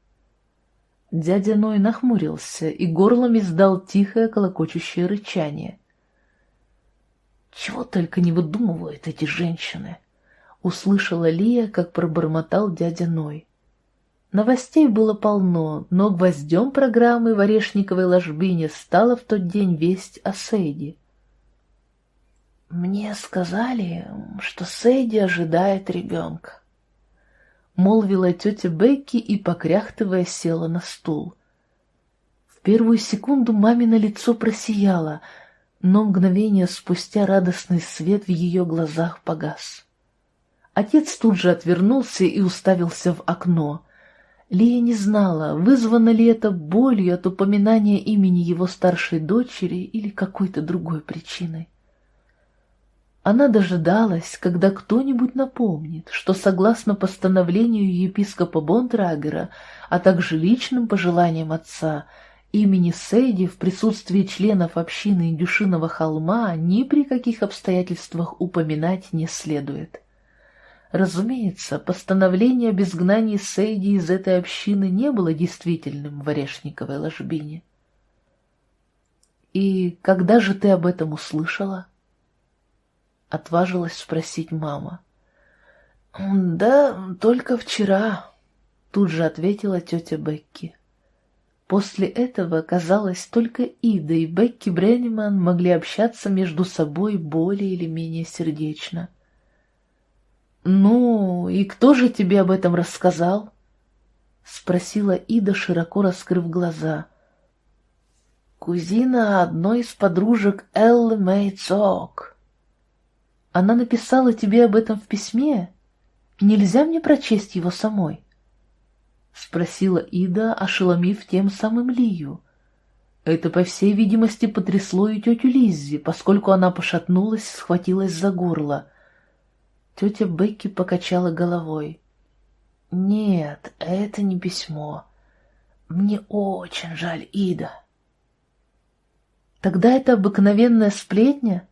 Speaker 1: Дядя Ной нахмурился и горлом издал тихое колокочущее рычание. Чего только не выдумывают эти женщины. Услышала Лия, как пробормотал дядя Ной. Новостей было полно, но гвоздем программы в Орешниковой ложбине стала в тот день весть о Сейде. «Мне сказали, что Сейди ожидает ребенка», — молвила тетя Бекки и, покряхтывая, села на стул. В первую секунду мамино лицо просияло — но мгновение спустя радостный свет в ее глазах погас. Отец тут же отвернулся и уставился в окно. Лия не знала, вызвано ли это болью от упоминания имени его старшей дочери или какой-то другой причиной. Она дожидалась, когда кто-нибудь напомнит, что согласно постановлению епископа Бонтрагера, а также личным пожеланиям отца, Имени Сейди в присутствии членов общины Индюшиного холма ни при каких обстоятельствах упоминать не следует. Разумеется, постановление об изгнании Сейди из этой общины не было действительным в Орешниковой ложбине. «И когда же ты об этом услышала?» Отважилась спросить мама. «Да, только вчера», — тут же ответила тетя Бекки. После этого, казалось, только Ида и Бекки Бренниман могли общаться между собой более или менее сердечно. «Ну, и кто же тебе об этом рассказал?» — спросила Ида, широко раскрыв глаза. «Кузина одной из подружек Эллы Мейцок». Она написала тебе об этом в письме? Нельзя мне прочесть его самой?» Спросила Ида, ошеломив тем самым Лию. Это, по всей видимости, потрясло и тетю Лиззи, поскольку она пошатнулась, схватилась за горло. Тетя Бекки покачала головой. «Нет, это не письмо. Мне очень жаль, Ида». «Тогда это обыкновенная сплетня?»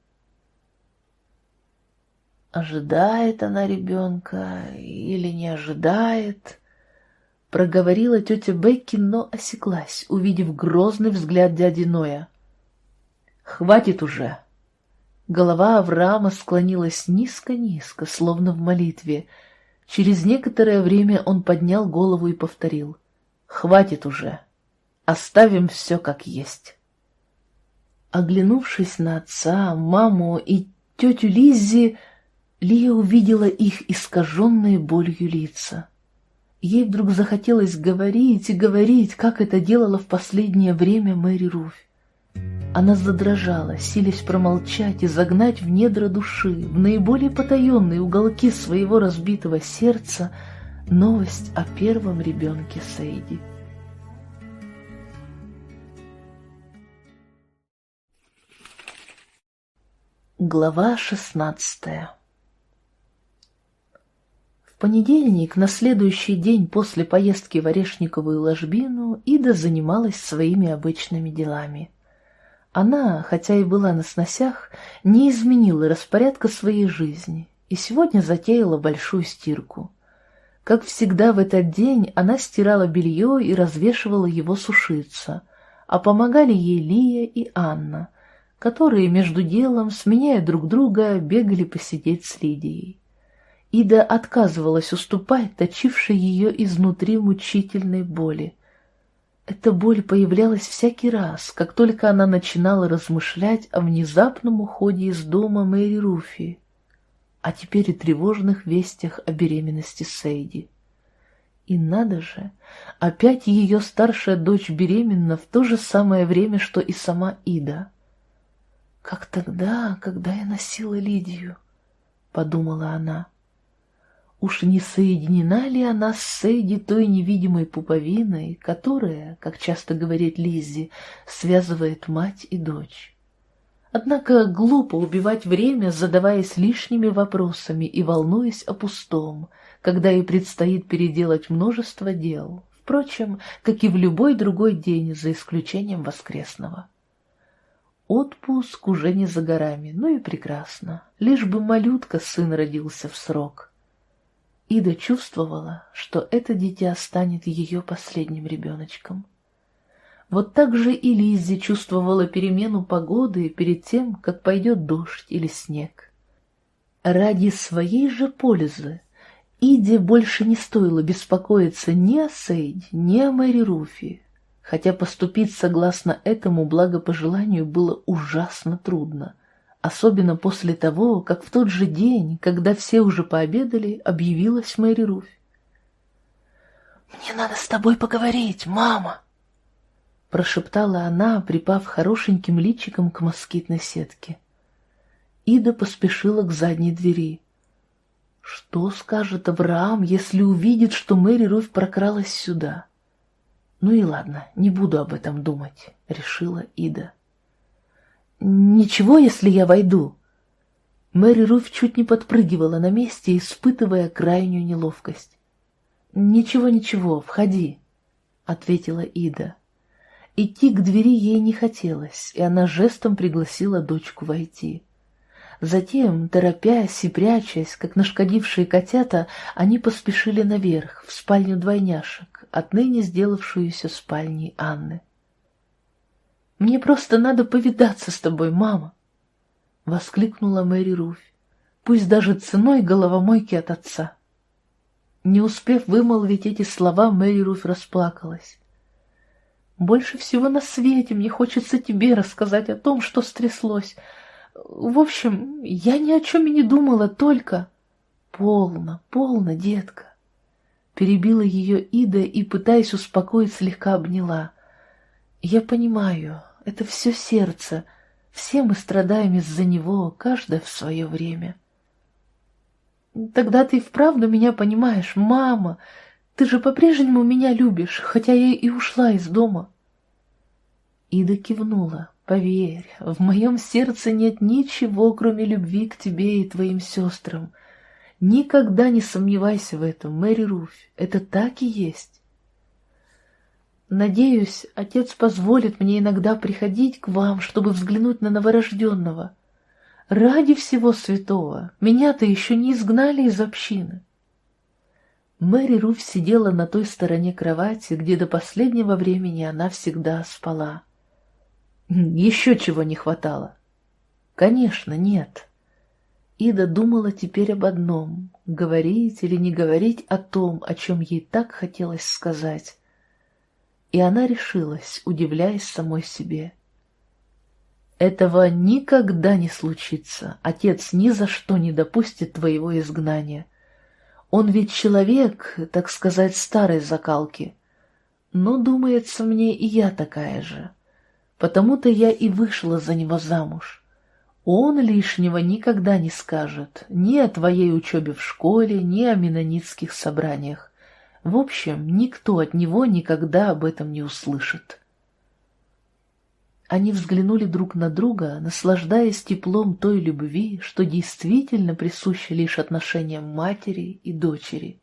Speaker 1: Ожидает она ребенка или не ожидает? Проговорила тетя Бекки, но осеклась, увидев грозный взгляд дяди Ноя. «Хватит уже!» Голова Авраама склонилась низко-низко, словно в молитве. Через некоторое время он поднял голову и повторил. «Хватит уже! Оставим все как есть!» Оглянувшись на отца, маму и тетю Лиззи, Лия увидела их искаженные болью лица. Ей вдруг захотелось говорить и говорить, как это делала в последнее время Мэри Руфь. Она задрожала, силясь промолчать и загнать в недра души, в наиболее потаенные уголки своего разбитого сердца, новость о первом ребенке Сейди. Глава шестнадцатая понедельник, на следующий день после поездки в Орешниковую ложбину, Ида занималась своими обычными делами. Она, хотя и была на сносях, не изменила распорядка своей жизни и сегодня затеяла большую стирку. Как всегда в этот день она стирала белье и развешивала его сушиться, а помогали ей Лия и Анна, которые между делом, сменяя друг друга, бегали посидеть с Лидией. Ида отказывалась уступать точившей ее изнутри мучительной боли. Эта боль появлялась всякий раз, как только она начинала размышлять о внезапном уходе из дома Мэри Руфи, а теперь и тревожных вестях о беременности Сейди. И надо же, опять ее старшая дочь беременна в то же самое время, что и сама Ида. «Как тогда, когда я носила Лидию?» — подумала она. Уж не соединена ли она с Сейди той невидимой пуповиной, которая, как часто говорит Лиззи, связывает мать и дочь? Однако глупо убивать время, задаваясь лишними вопросами и волнуясь о пустом, когда ей предстоит переделать множество дел, впрочем, как и в любой другой день, за исключением воскресного. Отпуск уже не за горами, ну и прекрасно, лишь бы малютка сын родился в срок. Ида чувствовала, что это дитя станет ее последним ребеночком. Вот так же и Лиззи чувствовала перемену погоды перед тем, как пойдет дождь или снег. Ради своей же пользы Иде больше не стоило беспокоиться ни о Сейде, ни о Мэри Руфи, хотя поступить согласно этому благопожеланию было ужасно трудно особенно после того, как в тот же день, когда все уже пообедали, объявилась Мэри Руфь. «Мне надо с тобой поговорить, мама!» Прошептала она, припав хорошеньким личиком к москитной сетке. Ида поспешила к задней двери. Что скажет Авраам, если увидит, что Мэри Руфь прокралась сюда? Ну и ладно, не буду об этом думать, решила Ида. «Ничего, если я войду?» Мэри Руф чуть не подпрыгивала на месте, испытывая крайнюю неловкость. «Ничего, ничего, входи», — ответила Ида. Идти к двери ей не хотелось, и она жестом пригласила дочку войти. Затем, торопясь и прячась, как нашкодившие котята, они поспешили наверх, в спальню двойняшек, отныне сделавшуюся спальней Анны. Мне просто надо повидаться с тобой, мама!» — воскликнула Мэри Руфь, пусть даже ценой головомойки от отца. Не успев вымолвить эти слова, Мэри Руфь расплакалась. «Больше всего на свете мне хочется тебе рассказать о том, что стряслось. В общем, я ни о чем и не думала, только...» «Полно, полно, детка!» Перебила ее Ида и, пытаясь успокоить, слегка обняла. «Я понимаю, это все сердце. Все мы страдаем из-за него, каждое в свое время. Тогда ты вправду меня понимаешь, мама. Ты же по-прежнему меня любишь, хотя я и ушла из дома. Ида кивнула. Поверь, в моем сердце нет ничего, кроме любви к тебе и твоим сестрам. Никогда не сомневайся в этом, Мэри Руфь, это так и есть. Надеюсь, отец позволит мне иногда приходить к вам, чтобы взглянуть на новорожденного. Ради всего святого, меня-то еще не изгнали из общины. Мэри Руф сидела на той стороне кровати, где до последнего времени она всегда спала. Еще чего не хватало? Конечно, нет. Ида думала теперь об одном — говорить или не говорить о том, о чем ей так хотелось сказать. И она решилась, удивляясь самой себе. Этого никогда не случится. Отец ни за что не допустит твоего изгнания. Он ведь человек, так сказать, старой закалки. Но, думается мне, и я такая же. Потому-то я и вышла за него замуж. Он лишнего никогда не скажет ни о твоей учебе в школе, ни о менонитских собраниях. В общем, никто от него никогда об этом не услышит. Они взглянули друг на друга, наслаждаясь теплом той любви, что действительно присуща лишь отношениям матери и дочери.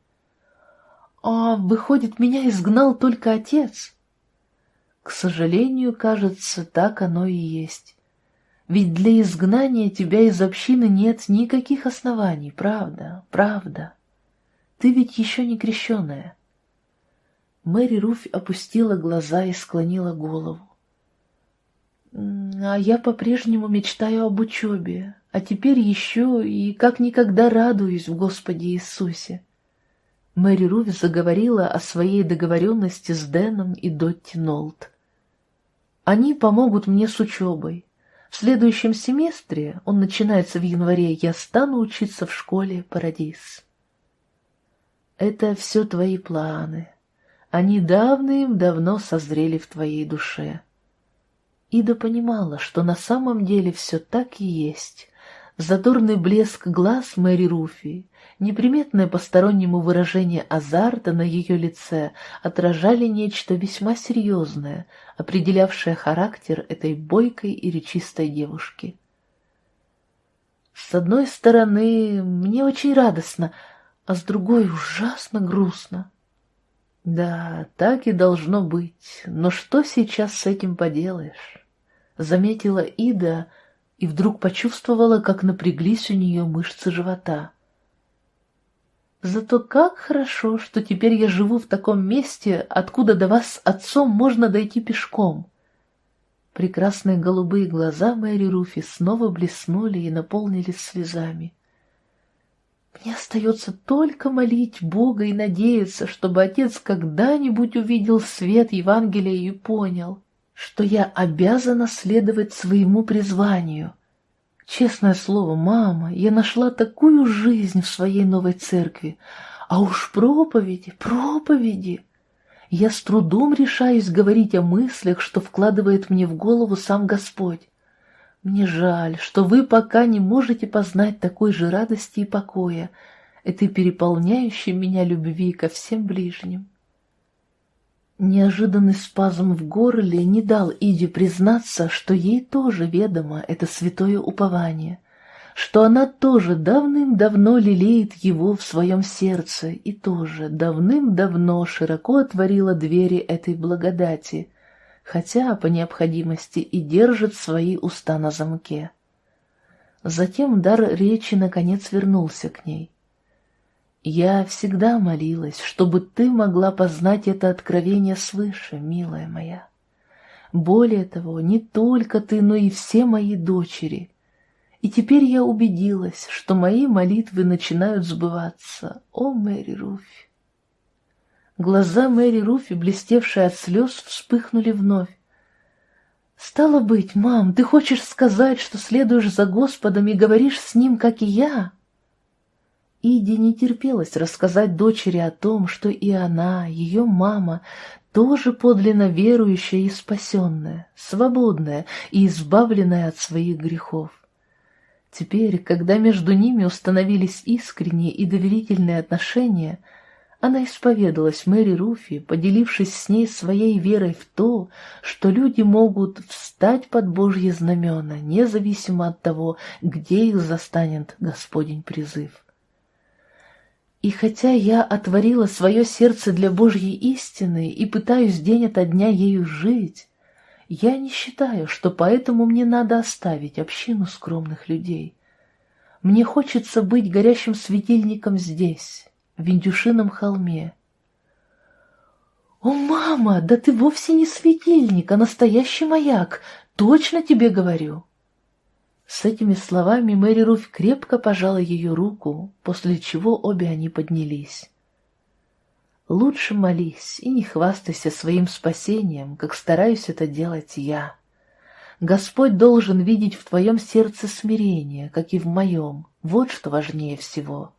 Speaker 1: «А, выходит, меня изгнал только отец?» К сожалению, кажется, так оно и есть. Ведь для изгнания тебя из общины нет никаких оснований, правда, правда. Ты ведь еще не крещеная. Мэри Руфь опустила глаза и склонила голову. А я по-прежнему мечтаю об учебе, а теперь еще и как никогда радуюсь в Господе Иисусе. Мэри Руфь заговорила о своей договоренности с Дэном и Дотти Нолт. Они помогут мне с учебой. В следующем семестре, он начинается в январе, я стану учиться в школе «Парадис». Это все твои планы. Они давным-давно созрели в твоей душе. Ида понимала, что на самом деле все так и есть. Задорный блеск глаз Мэри Руфи, неприметное постороннему выражение азарта на ее лице отражали нечто весьма серьезное, определявшее характер этой бойкой и речистой девушки. С одной стороны, мне очень радостно, а с другой ужасно грустно. Да, так и должно быть, но что сейчас с этим поделаешь? Заметила Ида, — и вдруг почувствовала, как напряглись у нее мышцы живота. Зато как хорошо, что теперь я живу в таком месте, откуда до вас с отцом можно дойти пешком. Прекрасные голубые глаза Мэри Руфи снова блеснули и наполнились слезами. Мне остается только молить Бога и надеяться, чтобы отец когда-нибудь увидел свет Евангелия и понял, что я обязана следовать своему призванию. Честное слово, мама, я нашла такую жизнь в своей новой церкви, а уж проповеди, проповеди. Я с трудом решаюсь говорить о мыслях, что вкладывает мне в голову сам Господь. Мне жаль, что вы пока не можете познать такой же радости и покоя, этой переполняющей меня любви ко всем ближним. Неожиданный спазм в горле не дал Иде признаться, что ей тоже ведомо это святое упование, что она тоже давным-давно лелеет его в своем сердце и тоже давным-давно широко отворила двери этой благодати, хотя по необходимости и держит свои уста на замке. Затем дар речи наконец вернулся к ней. Я всегда молилась, чтобы ты могла познать это откровение свыше, милая моя. Более того, не только ты, но и все мои дочери. И теперь я убедилась, что мои молитвы начинают сбываться. О, Мэри Руфи! Глаза Мэри Руфи, блестевшие от слез, вспыхнули вновь. «Стало быть, мам, ты хочешь сказать, что следуешь за Господом и говоришь с Ним, как и я?» Иде не терпелось рассказать дочери о том, что и она, ее мама, тоже подлинно верующая и спасенная, свободная и избавленная от своих грехов. Теперь, когда между ними установились искренние и доверительные отношения, она исповедалась Мэри Руфи, поделившись с ней своей верой в то, что люди могут встать под Божье знамена, независимо от того, где их застанет Господень призыв. И хотя я отворила свое сердце для Божьей истины и пытаюсь день ото дня ею жить, я не считаю, что поэтому мне надо оставить общину скромных людей. Мне хочется быть горящим светильником здесь, в Индюшином холме. «О, мама, да ты вовсе не светильник, а настоящий маяк, точно тебе говорю!» С этими словами Мэри Руф крепко пожала ее руку, после чего обе они поднялись. Лучше молись и не хвастайся своим спасением, как стараюсь это делать я. Господь должен видеть в твоем сердце смирение, как и в моем. Вот что важнее всего.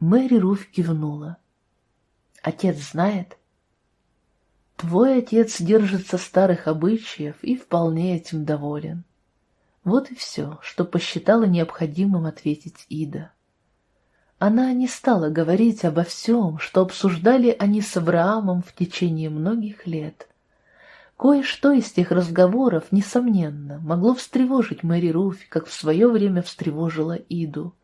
Speaker 1: Мэри Руф кивнула. Отец знает? Твой отец держится старых обычаев и вполне этим доволен. Вот и все, что посчитала необходимым ответить Ида. Она не стала говорить обо всем, что обсуждали они с Авраамом в течение многих лет. Кое-что из тех разговоров, несомненно, могло встревожить Мэри Руфь, как в свое время встревожило Иду.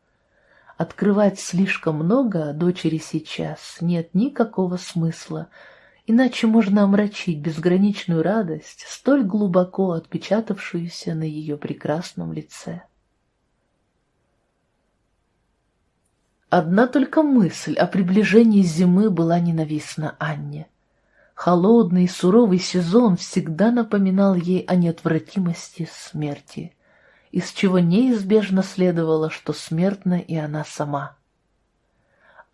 Speaker 1: Открывать слишком много дочери сейчас нет никакого смысла, иначе можно омрачить безграничную радость, столь глубоко отпечатавшуюся на ее прекрасном лице. Одна только мысль о приближении зимы была ненавистна Анне. Холодный и суровый сезон всегда напоминал ей о неотвратимости смерти, из чего неизбежно следовало, что смертна и она сама.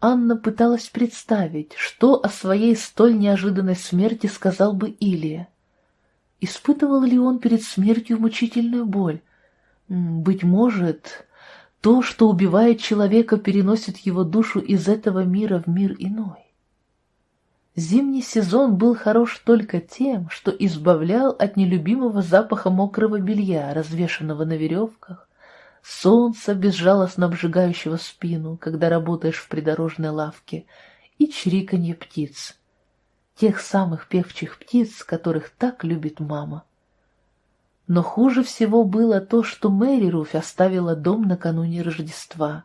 Speaker 1: Анна пыталась представить, что о своей столь неожиданной смерти сказал бы Илия. Испытывал ли он перед смертью мучительную боль? Быть может, то, что убивает человека, переносит его душу из этого мира в мир иной. Зимний сезон был хорош только тем, что избавлял от нелюбимого запаха мокрого белья, развешанного на веревках, солнца, безжалостно обжигающего спину, когда работаешь в придорожной лавке, и чириканье птиц, тех самых певчих птиц, которых так любит мама. Но хуже всего было то, что Мэри Руфь оставила дом накануне Рождества.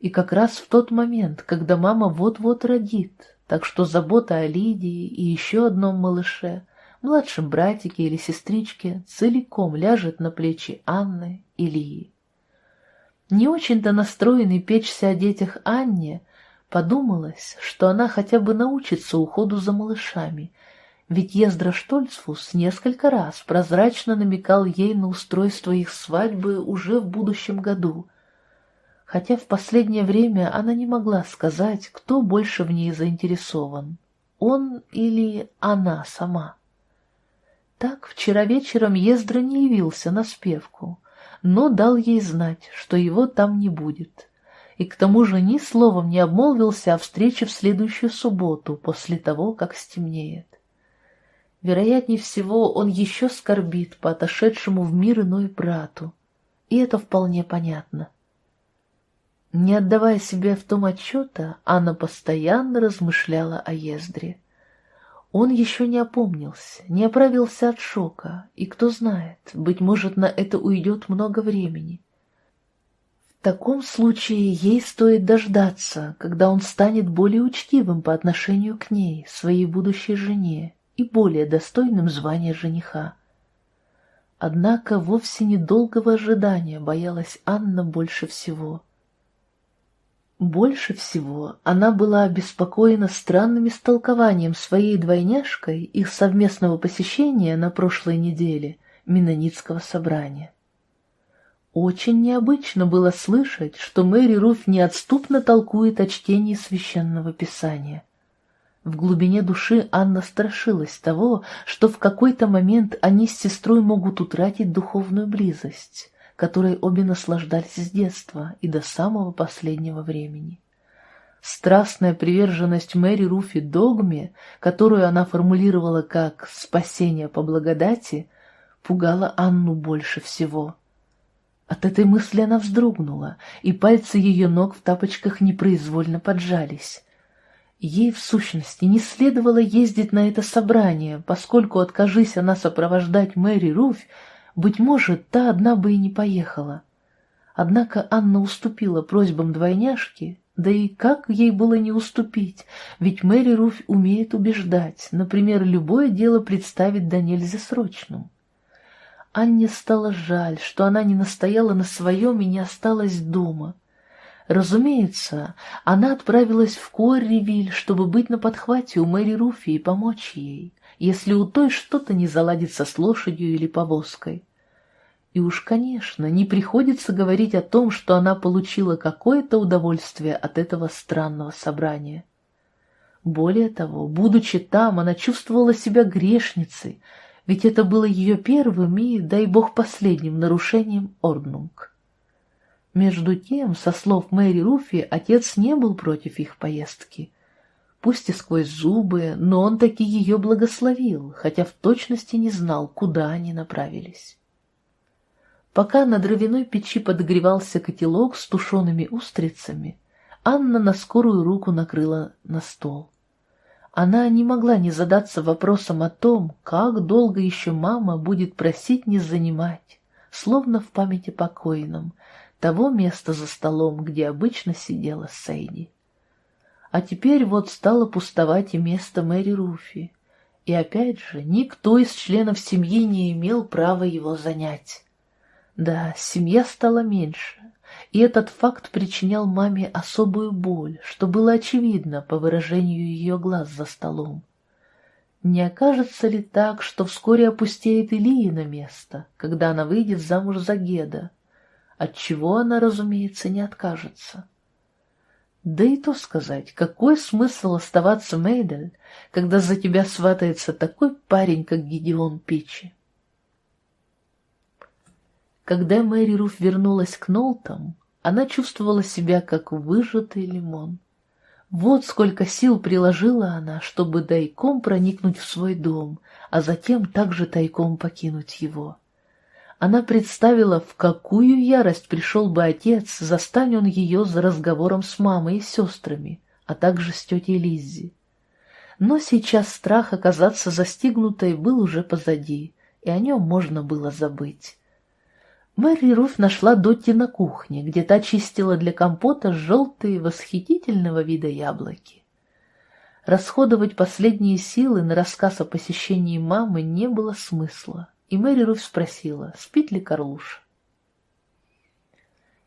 Speaker 1: И как раз в тот момент, когда мама вот-вот родит, так что забота о Лидии и еще одном малыше, младшем братике или сестричке, целиком ляжет на плечи Анны и Лии. Не очень-то настроенный печься о детях Анне, подумалось, что она хотя бы научится уходу за малышами, ведь Ездра Штольцфус несколько раз прозрачно намекал ей на устройство их свадьбы уже в будущем году, хотя в последнее время она не могла сказать, кто больше в ней заинтересован, он или она сама. Так вчера вечером Ездра не явился на спевку, но дал ей знать, что его там не будет, и к тому же ни словом не обмолвился о встрече в следующую субботу после того, как стемнеет. Вероятнее всего, он еще скорбит по отошедшему в мир иной брату, и это вполне понятно. Не отдавая себе в том отчета, Анна постоянно размышляла о Ездре. Он еще не опомнился, не оправился от шока, и кто знает, быть может, на это уйдет много времени. В таком случае ей стоит дождаться, когда он станет более учтивым по отношению к ней, своей будущей жене, и более достойным звания жениха. Однако вовсе недолгого ожидания боялась Анна больше всего — больше всего она была обеспокоена странным истолкованием своей двойняшкой их совместного посещения на прошлой неделе Менонитского собрания. Очень необычно было слышать, что Мэри Руф неотступно толкует о чтении священного писания. В глубине души Анна страшилась того, что в какой-то момент они с сестрой могут утратить духовную близость которой обе наслаждались с детства и до самого последнего времени. Страстная приверженность Мэри Руфи догме, которую она формулировала как «спасение по благодати», пугала Анну больше всего. От этой мысли она вздрогнула, и пальцы ее ног в тапочках непроизвольно поджались. Ей, в сущности, не следовало ездить на это собрание, поскольку, откажись она сопровождать Мэри Руфь, быть может, та одна бы и не поехала. Однако Анна уступила просьбам двойняшки, да и как ей было не уступить, ведь Мэри Руфь умеет убеждать, например, любое дело представить до нельзя срочным. Анне стало жаль, что она не настояла на своем и не осталась дома. Разумеется, она отправилась в Корривиль, чтобы быть на подхвате у Мэри Руфи и помочь ей, если у той что-то не заладится с лошадью или повозкой. И уж, конечно, не приходится говорить о том, что она получила какое-то удовольствие от этого странного собрания. Более того, будучи там, она чувствовала себя грешницей, ведь это было ее первым и, дай бог, последним нарушением Орднунг. Между тем, со слов Мэри Руфи, отец не был против их поездки. Пусть и сквозь зубы, но он таки ее благословил, хотя в точности не знал, куда они направились. Пока на дровяной печи подогревался котелок с тушеными устрицами, Анна на скорую руку накрыла на стол. Она не могла не задаться вопросом о том, как долго еще мама будет просить не занимать, словно в памяти покойном, того места за столом, где обычно сидела Сейди. А теперь вот стало пустовать и место Мэри Руфи, и опять же никто из членов семьи не имел права его занять. Да, семья стала меньше, и этот факт причинял маме особую боль, что было очевидно по выражению ее глаз за столом. Не окажется ли так, что вскоре опустеет Илии на место, когда она выйдет замуж за Геда, от чего она, разумеется, не откажется? Да и то сказать, какой смысл оставаться Мейдель, когда за тебя сватается такой парень, как Гедеон Печи? Когда Мэри Руф вернулась к Нолтам, она чувствовала себя как выжатый лимон. Вот сколько сил приложила она, чтобы тайком проникнуть в свой дом, а затем также тайком покинуть его. Она представила, в какую ярость пришел бы отец, застань он ее за разговором с мамой и сестрами, а также с тетей Лиззи. Но сейчас страх оказаться застигнутой был уже позади, и о нем можно было забыть. Мэри Руф нашла Дотти на кухне, где та чистила для компота желтые восхитительного вида яблоки. Расходовать последние силы на рассказ о посещении мамы не было смысла, и Мэри Руф спросила, спит ли Карлуш.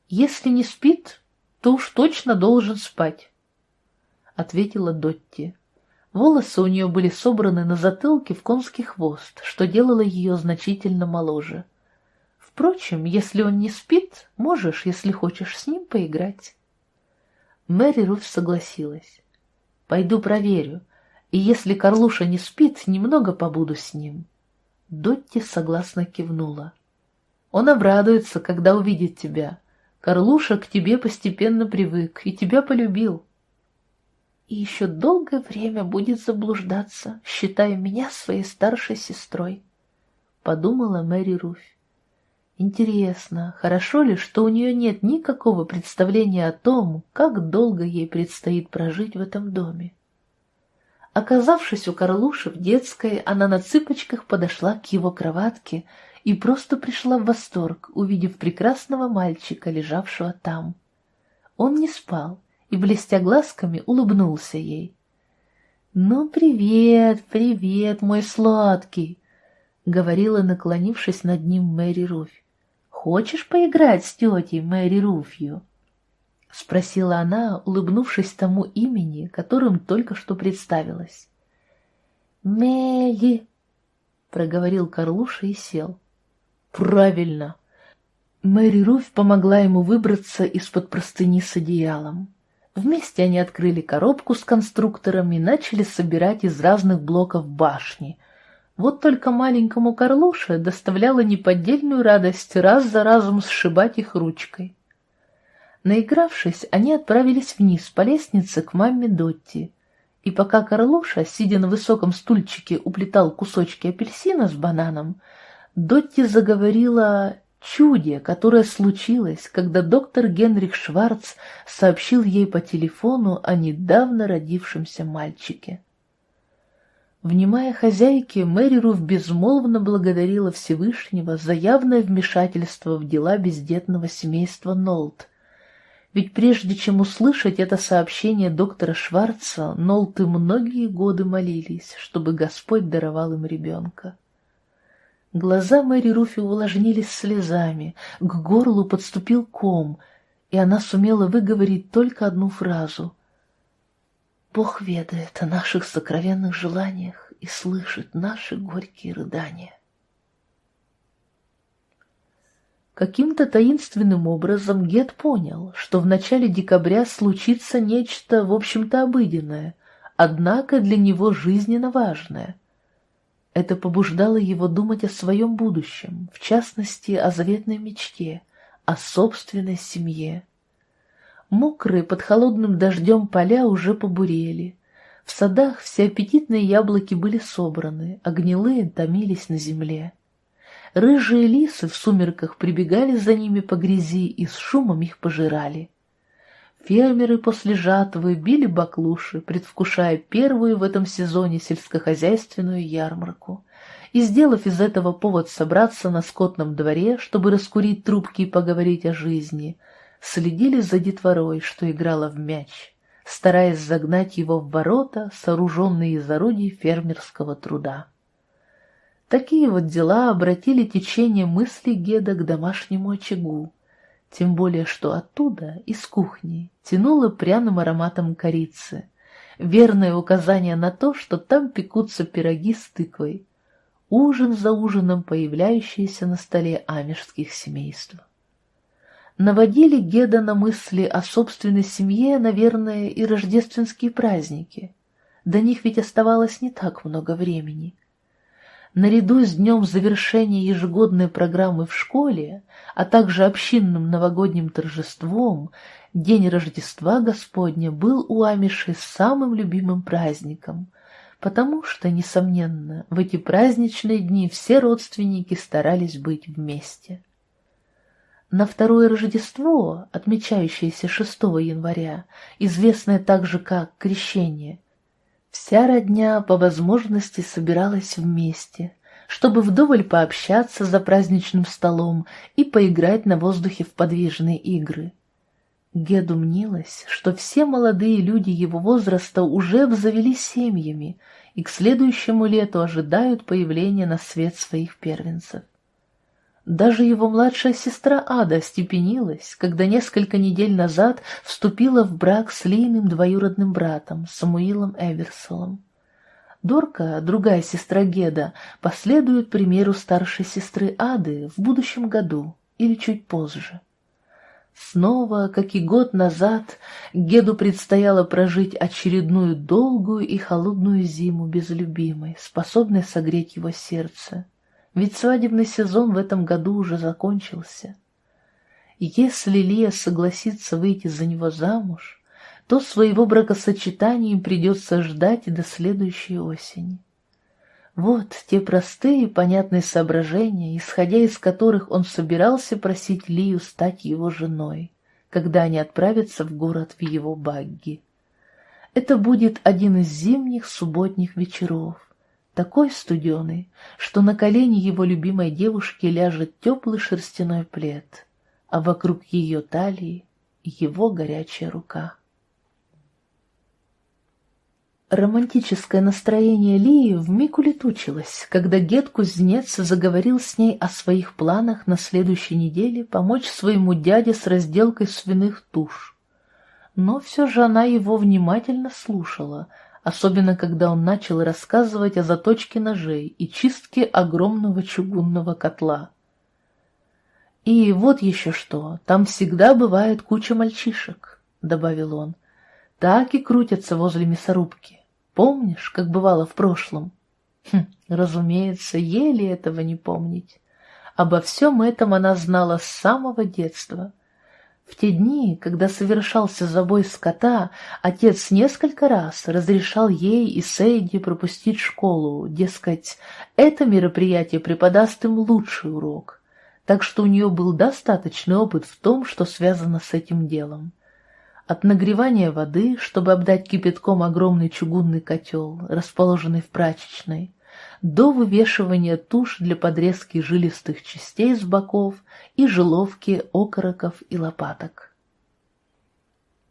Speaker 1: «Если не спит, то уж точно должен спать», — ответила Дотти. Волосы у нее были собраны на затылке в конский хвост, что делало ее значительно моложе. — Впрочем, если он не спит, можешь, если хочешь, с ним поиграть. Мэри Руф согласилась. Пойду проверю, и если Карлуша не спит, немного побуду с ним. Дотти согласно кивнула. Он обрадуется, когда увидит тебя. Карлуша к тебе постепенно привык и тебя полюбил. И еще долгое время будет заблуждаться, считая меня своей старшей сестрой, — подумала Мэри Руфь. Интересно, хорошо ли, что у нее нет никакого представления о том, как долго ей предстоит прожить в этом доме? Оказавшись у Карлуши в детской, она на цыпочках подошла к его кроватке и просто пришла в восторг, увидев прекрасного мальчика, лежавшего там. Он не спал и, блестя глазками, улыбнулся ей. «Ну, привет, привет, мой сладкий!» — говорила, наклонившись над ним Мэри Руфь. Хочешь поиграть с тетей Мэри Руфью?» — спросила она, улыбнувшись тому имени, которым только что представилась. «Мэри!» — проговорил Карлуша и сел. «Правильно!» Мэри Руфь помогла ему выбраться из-под простыни с одеялом. Вместе они открыли коробку с конструктором и начали собирать из разных блоков башни, вот только маленькому Карлуше доставляло неподдельную радость раз за разом сшибать их ручкой. Наигравшись, они отправились вниз по лестнице к маме Дотти, и пока Карлуша, сидя на высоком стульчике, уплетал кусочки апельсина с бананом, Дотти заговорила чуде, которое случилось, когда доктор Генрих Шварц сообщил ей по телефону о недавно родившемся мальчике. Внимая хозяйке, Мэри Руф безмолвно благодарила Всевышнего за явное вмешательство в дела бездетного семейства Нолт. Ведь прежде чем услышать это сообщение доктора Шварца, Нолты многие годы молились, чтобы Господь даровал им ребенка. Глаза Мэри Руфи увлажнились слезами, к горлу подступил ком, и она сумела выговорить только одну фразу. «Бог ведает о наших сокровенных желаниях и слышит наши горькие рыдания». Каким-то таинственным образом Гет понял, что в начале декабря случится нечто, в общем-то, обыденное, однако для него жизненно важное — это побуждало его думать о своем будущем, в частности, о заветной мечте, о собственной семье. Мокрые под холодным дождем поля уже побурели. В садах все аппетитные яблоки были собраны, а гнилые томились на земле. Рыжие лисы в сумерках прибегали за ними по грязи и с шумом их пожирали. Фермеры после жатвы били баклуши, предвкушая первую в этом сезоне сельскохозяйственную ярмарку. И, сделав из этого повод собраться на скотном дворе, чтобы раскурить трубки и поговорить о жизни, следили за детворой, что играла в мяч, стараясь загнать его в ворота, сооруженные из орудий фермерского труда. Такие вот дела обратили течение мыслей Геда к домашнему очагу, тем более что оттуда, из кухни, тянуло пряным ароматом корицы, верное указание на то, что там пекутся пироги с тыквой, ужин за ужином появляющиеся на столе амежских семейств. Наводили Геда на мысли о собственной семье, наверное, и рождественские праздники. До них ведь оставалось не так много времени — наряду с днем завершения ежегодной программы в школе, а также общинным новогодним торжеством, День Рождества Господня был у Амиши самым любимым праздником, потому что, несомненно, в эти праздничные дни все родственники старались быть вместе. На второе Рождество, отмечающееся 6 января, известное также как Крещение, Вся родня по возможности собиралась вместе, чтобы вдоволь пообщаться за праздничным столом и поиграть на воздухе в подвижные игры. Геду мнилось, что все молодые люди его возраста уже обзавелись семьями и к следующему лету ожидают появления на свет своих первенцев. Даже его младшая сестра Ада степенилась, когда несколько недель назад вступила в брак с Лейным двоюродным братом Самуилом Эверсолом. Дорка, другая сестра Геда, последует примеру старшей сестры Ады в будущем году или чуть позже. Снова, как и год назад, Геду предстояло прожить очередную долгую и холодную зиму без любимой, способной согреть его сердце ведь свадебный сезон в этом году уже закончился. Если Лия согласится выйти за него замуж, то своего бракосочетания им придется ждать до следующей осени. Вот те простые и понятные соображения, исходя из которых он собирался просить Лию стать его женой, когда они отправятся в город в его багги. Это будет один из зимних субботних вечеров, такой студеный, что на колени его любимой девушки ляжет теплый шерстяной плед, а вокруг ее талии его горячая рука. Романтическое настроение Лии вмиг улетучилось, когда Гет-кузнец заговорил с ней о своих планах на следующей неделе помочь своему дяде с разделкой свиных туш. Но все же она его внимательно слушала — особенно когда он начал рассказывать о заточке ножей и чистке огромного чугунного котла. «И вот еще что, там всегда бывает куча мальчишек», — добавил он. «Так и крутятся возле мясорубки. Помнишь, как бывало в прошлом?» Хм, разумеется, еле этого не помнить. Обо всем этом она знала с самого детства — в те дни, когда совершался забой скота, отец несколько раз разрешал ей и Сейди пропустить школу, дескать, это мероприятие преподаст им лучший урок. так что у нее был достаточный опыт в том, что связано с этим делом. От нагревания воды, чтобы обдать кипятком огромный чугунный котел, расположенный в прачечной, до вывешивания туш для подрезки жилистых частей с боков и жиловки окороков и лопаток.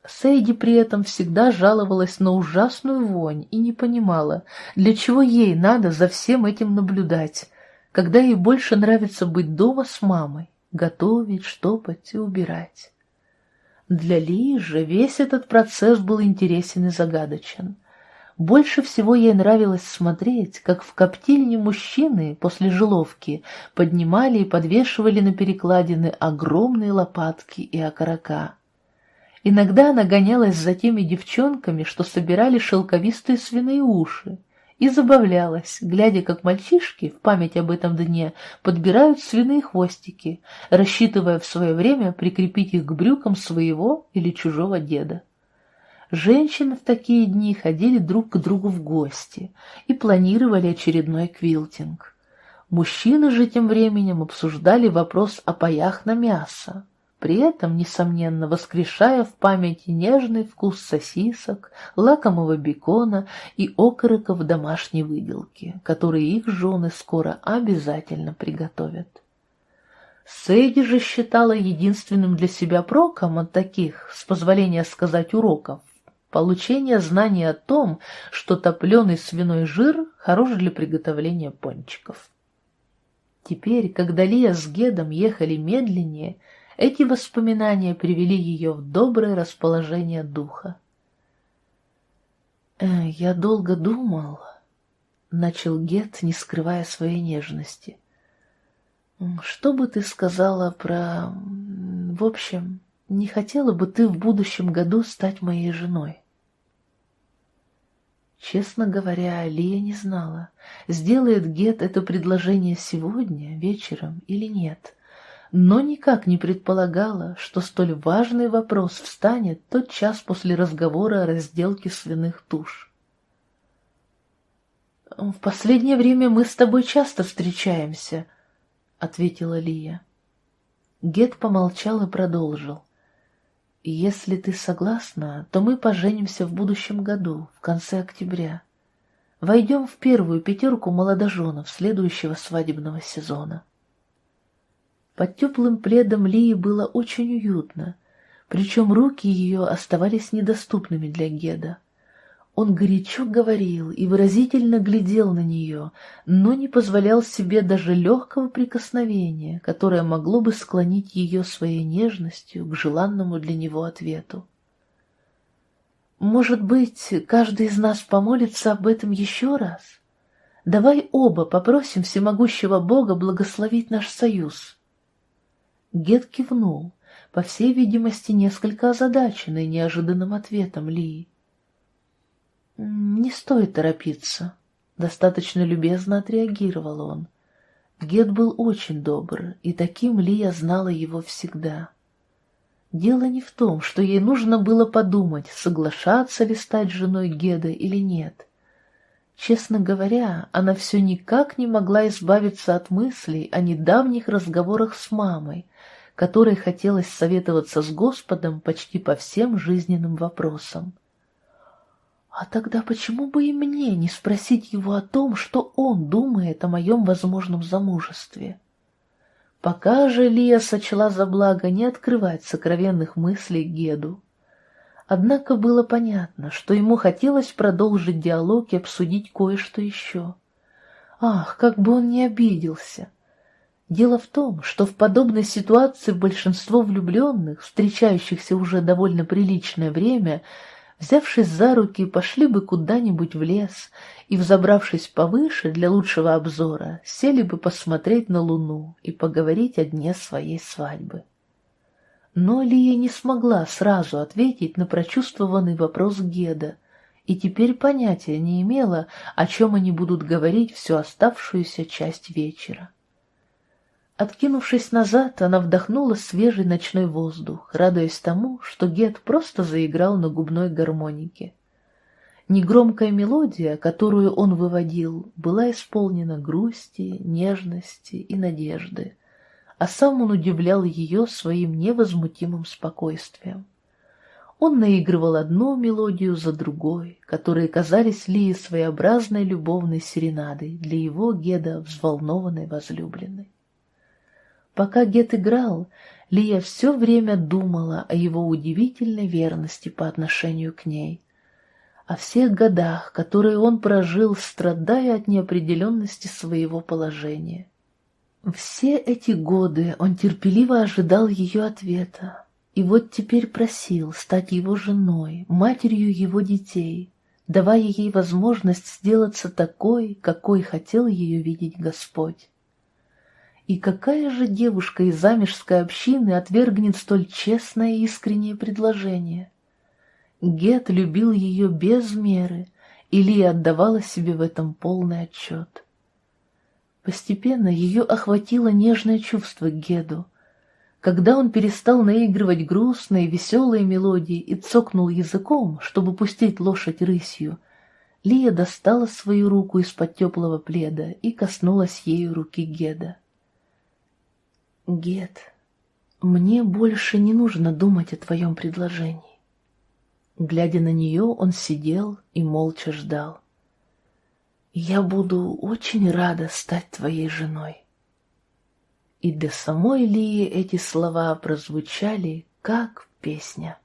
Speaker 1: Сейди при этом всегда жаловалась на ужасную вонь и не понимала, для чего ей надо за всем этим наблюдать, когда ей больше нравится быть дома с мамой, готовить, штопать и убирать. Для Ли же весь этот процесс был интересен и загадочен. Больше всего ей нравилось смотреть, как в коптильне мужчины после жиловки поднимали и подвешивали на перекладины огромные лопатки и окорока. Иногда она гонялась за теми девчонками, что собирали шелковистые свиные уши, и забавлялась, глядя, как мальчишки в память об этом дне подбирают свиные хвостики, рассчитывая в свое время прикрепить их к брюкам своего или чужого деда. Женщины в такие дни ходили друг к другу в гости и планировали очередной квилтинг. Мужчины же тем временем обсуждали вопрос о паях на мясо, при этом, несомненно, воскрешая в памяти нежный вкус сосисок, лакомого бекона и окороков домашней выделки, которые их жены скоро обязательно приготовят. Сэйди же считала единственным для себя проком от таких, с позволения сказать, уроков, получение знания о том, что топленый свиной жир хорош для приготовления пончиков. Теперь, когда Лия с Гедом ехали медленнее, эти воспоминания привели ее в доброе расположение духа. «Э, «Я долго думал», — начал Гет, не скрывая своей нежности. «Что бы ты сказала про... В общем, не хотела бы ты в будущем году стать моей женой?» Честно говоря, Лия не знала, сделает Гет это предложение сегодня, вечером или нет но никак не предполагала, что столь важный вопрос встанет тот час после разговора о разделке свиных туш. «В последнее время мы с тобой часто встречаемся», — ответила Лия. Гет помолчал и продолжил. «Если ты согласна, то мы поженимся в будущем году, в конце октября. Войдем в первую пятерку молодоженов следующего свадебного сезона». Под теплым пледом Лии было очень уютно, причем руки ее оставались недоступными для Геда. Он горячо говорил и выразительно глядел на нее, но не позволял себе даже легкого прикосновения, которое могло бы склонить ее своей нежностью к желанному для него ответу. «Может быть, каждый из нас помолится об этом еще раз? Давай оба попросим всемогущего Бога благословить наш союз». Гет кивнул, по всей видимости, несколько озадаченный неожиданным ответом Ли. «Не стоит торопиться», — достаточно любезно отреагировал он. Гет был очень добр, и таким Лия знала его всегда. Дело не в том, что ей нужно было подумать, соглашаться ли стать женой Геда или нет. Честно говоря, она все никак не могла избавиться от мыслей о недавних разговорах с мамой, которой хотелось советоваться с Господом почти по всем жизненным вопросам. А тогда почему бы и мне не спросить его о том, что он думает о моем возможном замужестве? Пока же Лия сочла за благо не открывать сокровенных мыслей Геду. Однако было понятно, что ему хотелось продолжить диалог и обсудить кое-что еще. Ах, как бы он не обиделся! Дело в том, что в подобной ситуации большинство влюбленных, встречающихся уже довольно приличное время, взявшись за руки, пошли бы куда-нибудь в лес и, взобравшись повыше для лучшего обзора, сели бы посмотреть на луну и поговорить о дне своей свадьбы. Но Лия не смогла сразу ответить на прочувствованный вопрос Геда, и теперь понятия не имела, о чем они будут говорить всю оставшуюся часть вечера. Откинувшись назад, она вдохнула свежий ночной воздух, радуясь тому, что Гед просто заиграл на губной гармонике. Негромкая мелодия, которую он выводил, была исполнена грусти, нежности и надежды, а сам он удивлял ее своим невозмутимым спокойствием. Он наигрывал одну мелодию за другой, которые казались Лии своеобразной любовной серенадой для его Геда взволнованной возлюбленной. Пока Гет играл, Лия все время думала о его удивительной верности по отношению к ней, о всех годах, которые он прожил, страдая от неопределенности своего положения. Все эти годы он терпеливо ожидал ее ответа, и вот теперь просил стать его женой, матерью его детей, давая ей возможность сделаться такой, какой хотел ее видеть Господь. И какая же девушка из замежской общины отвергнет столь честное и искреннее предложение? Гет любил ее без меры, и Лия отдавала себе в этом полный отчет. Постепенно ее охватило нежное чувство к Геду, когда он перестал наигрывать грустные, веселые мелодии и цокнул языком, чтобы пустить лошадь рысью, Лия достала свою руку из-под теплого пледа и коснулась ею руки Геда. «Гед, мне больше не нужно думать о твоем предложении». Глядя на нее, он сидел и молча ждал. «Я буду очень рада стать твоей женой». И для самой Лии эти слова прозвучали, как песня.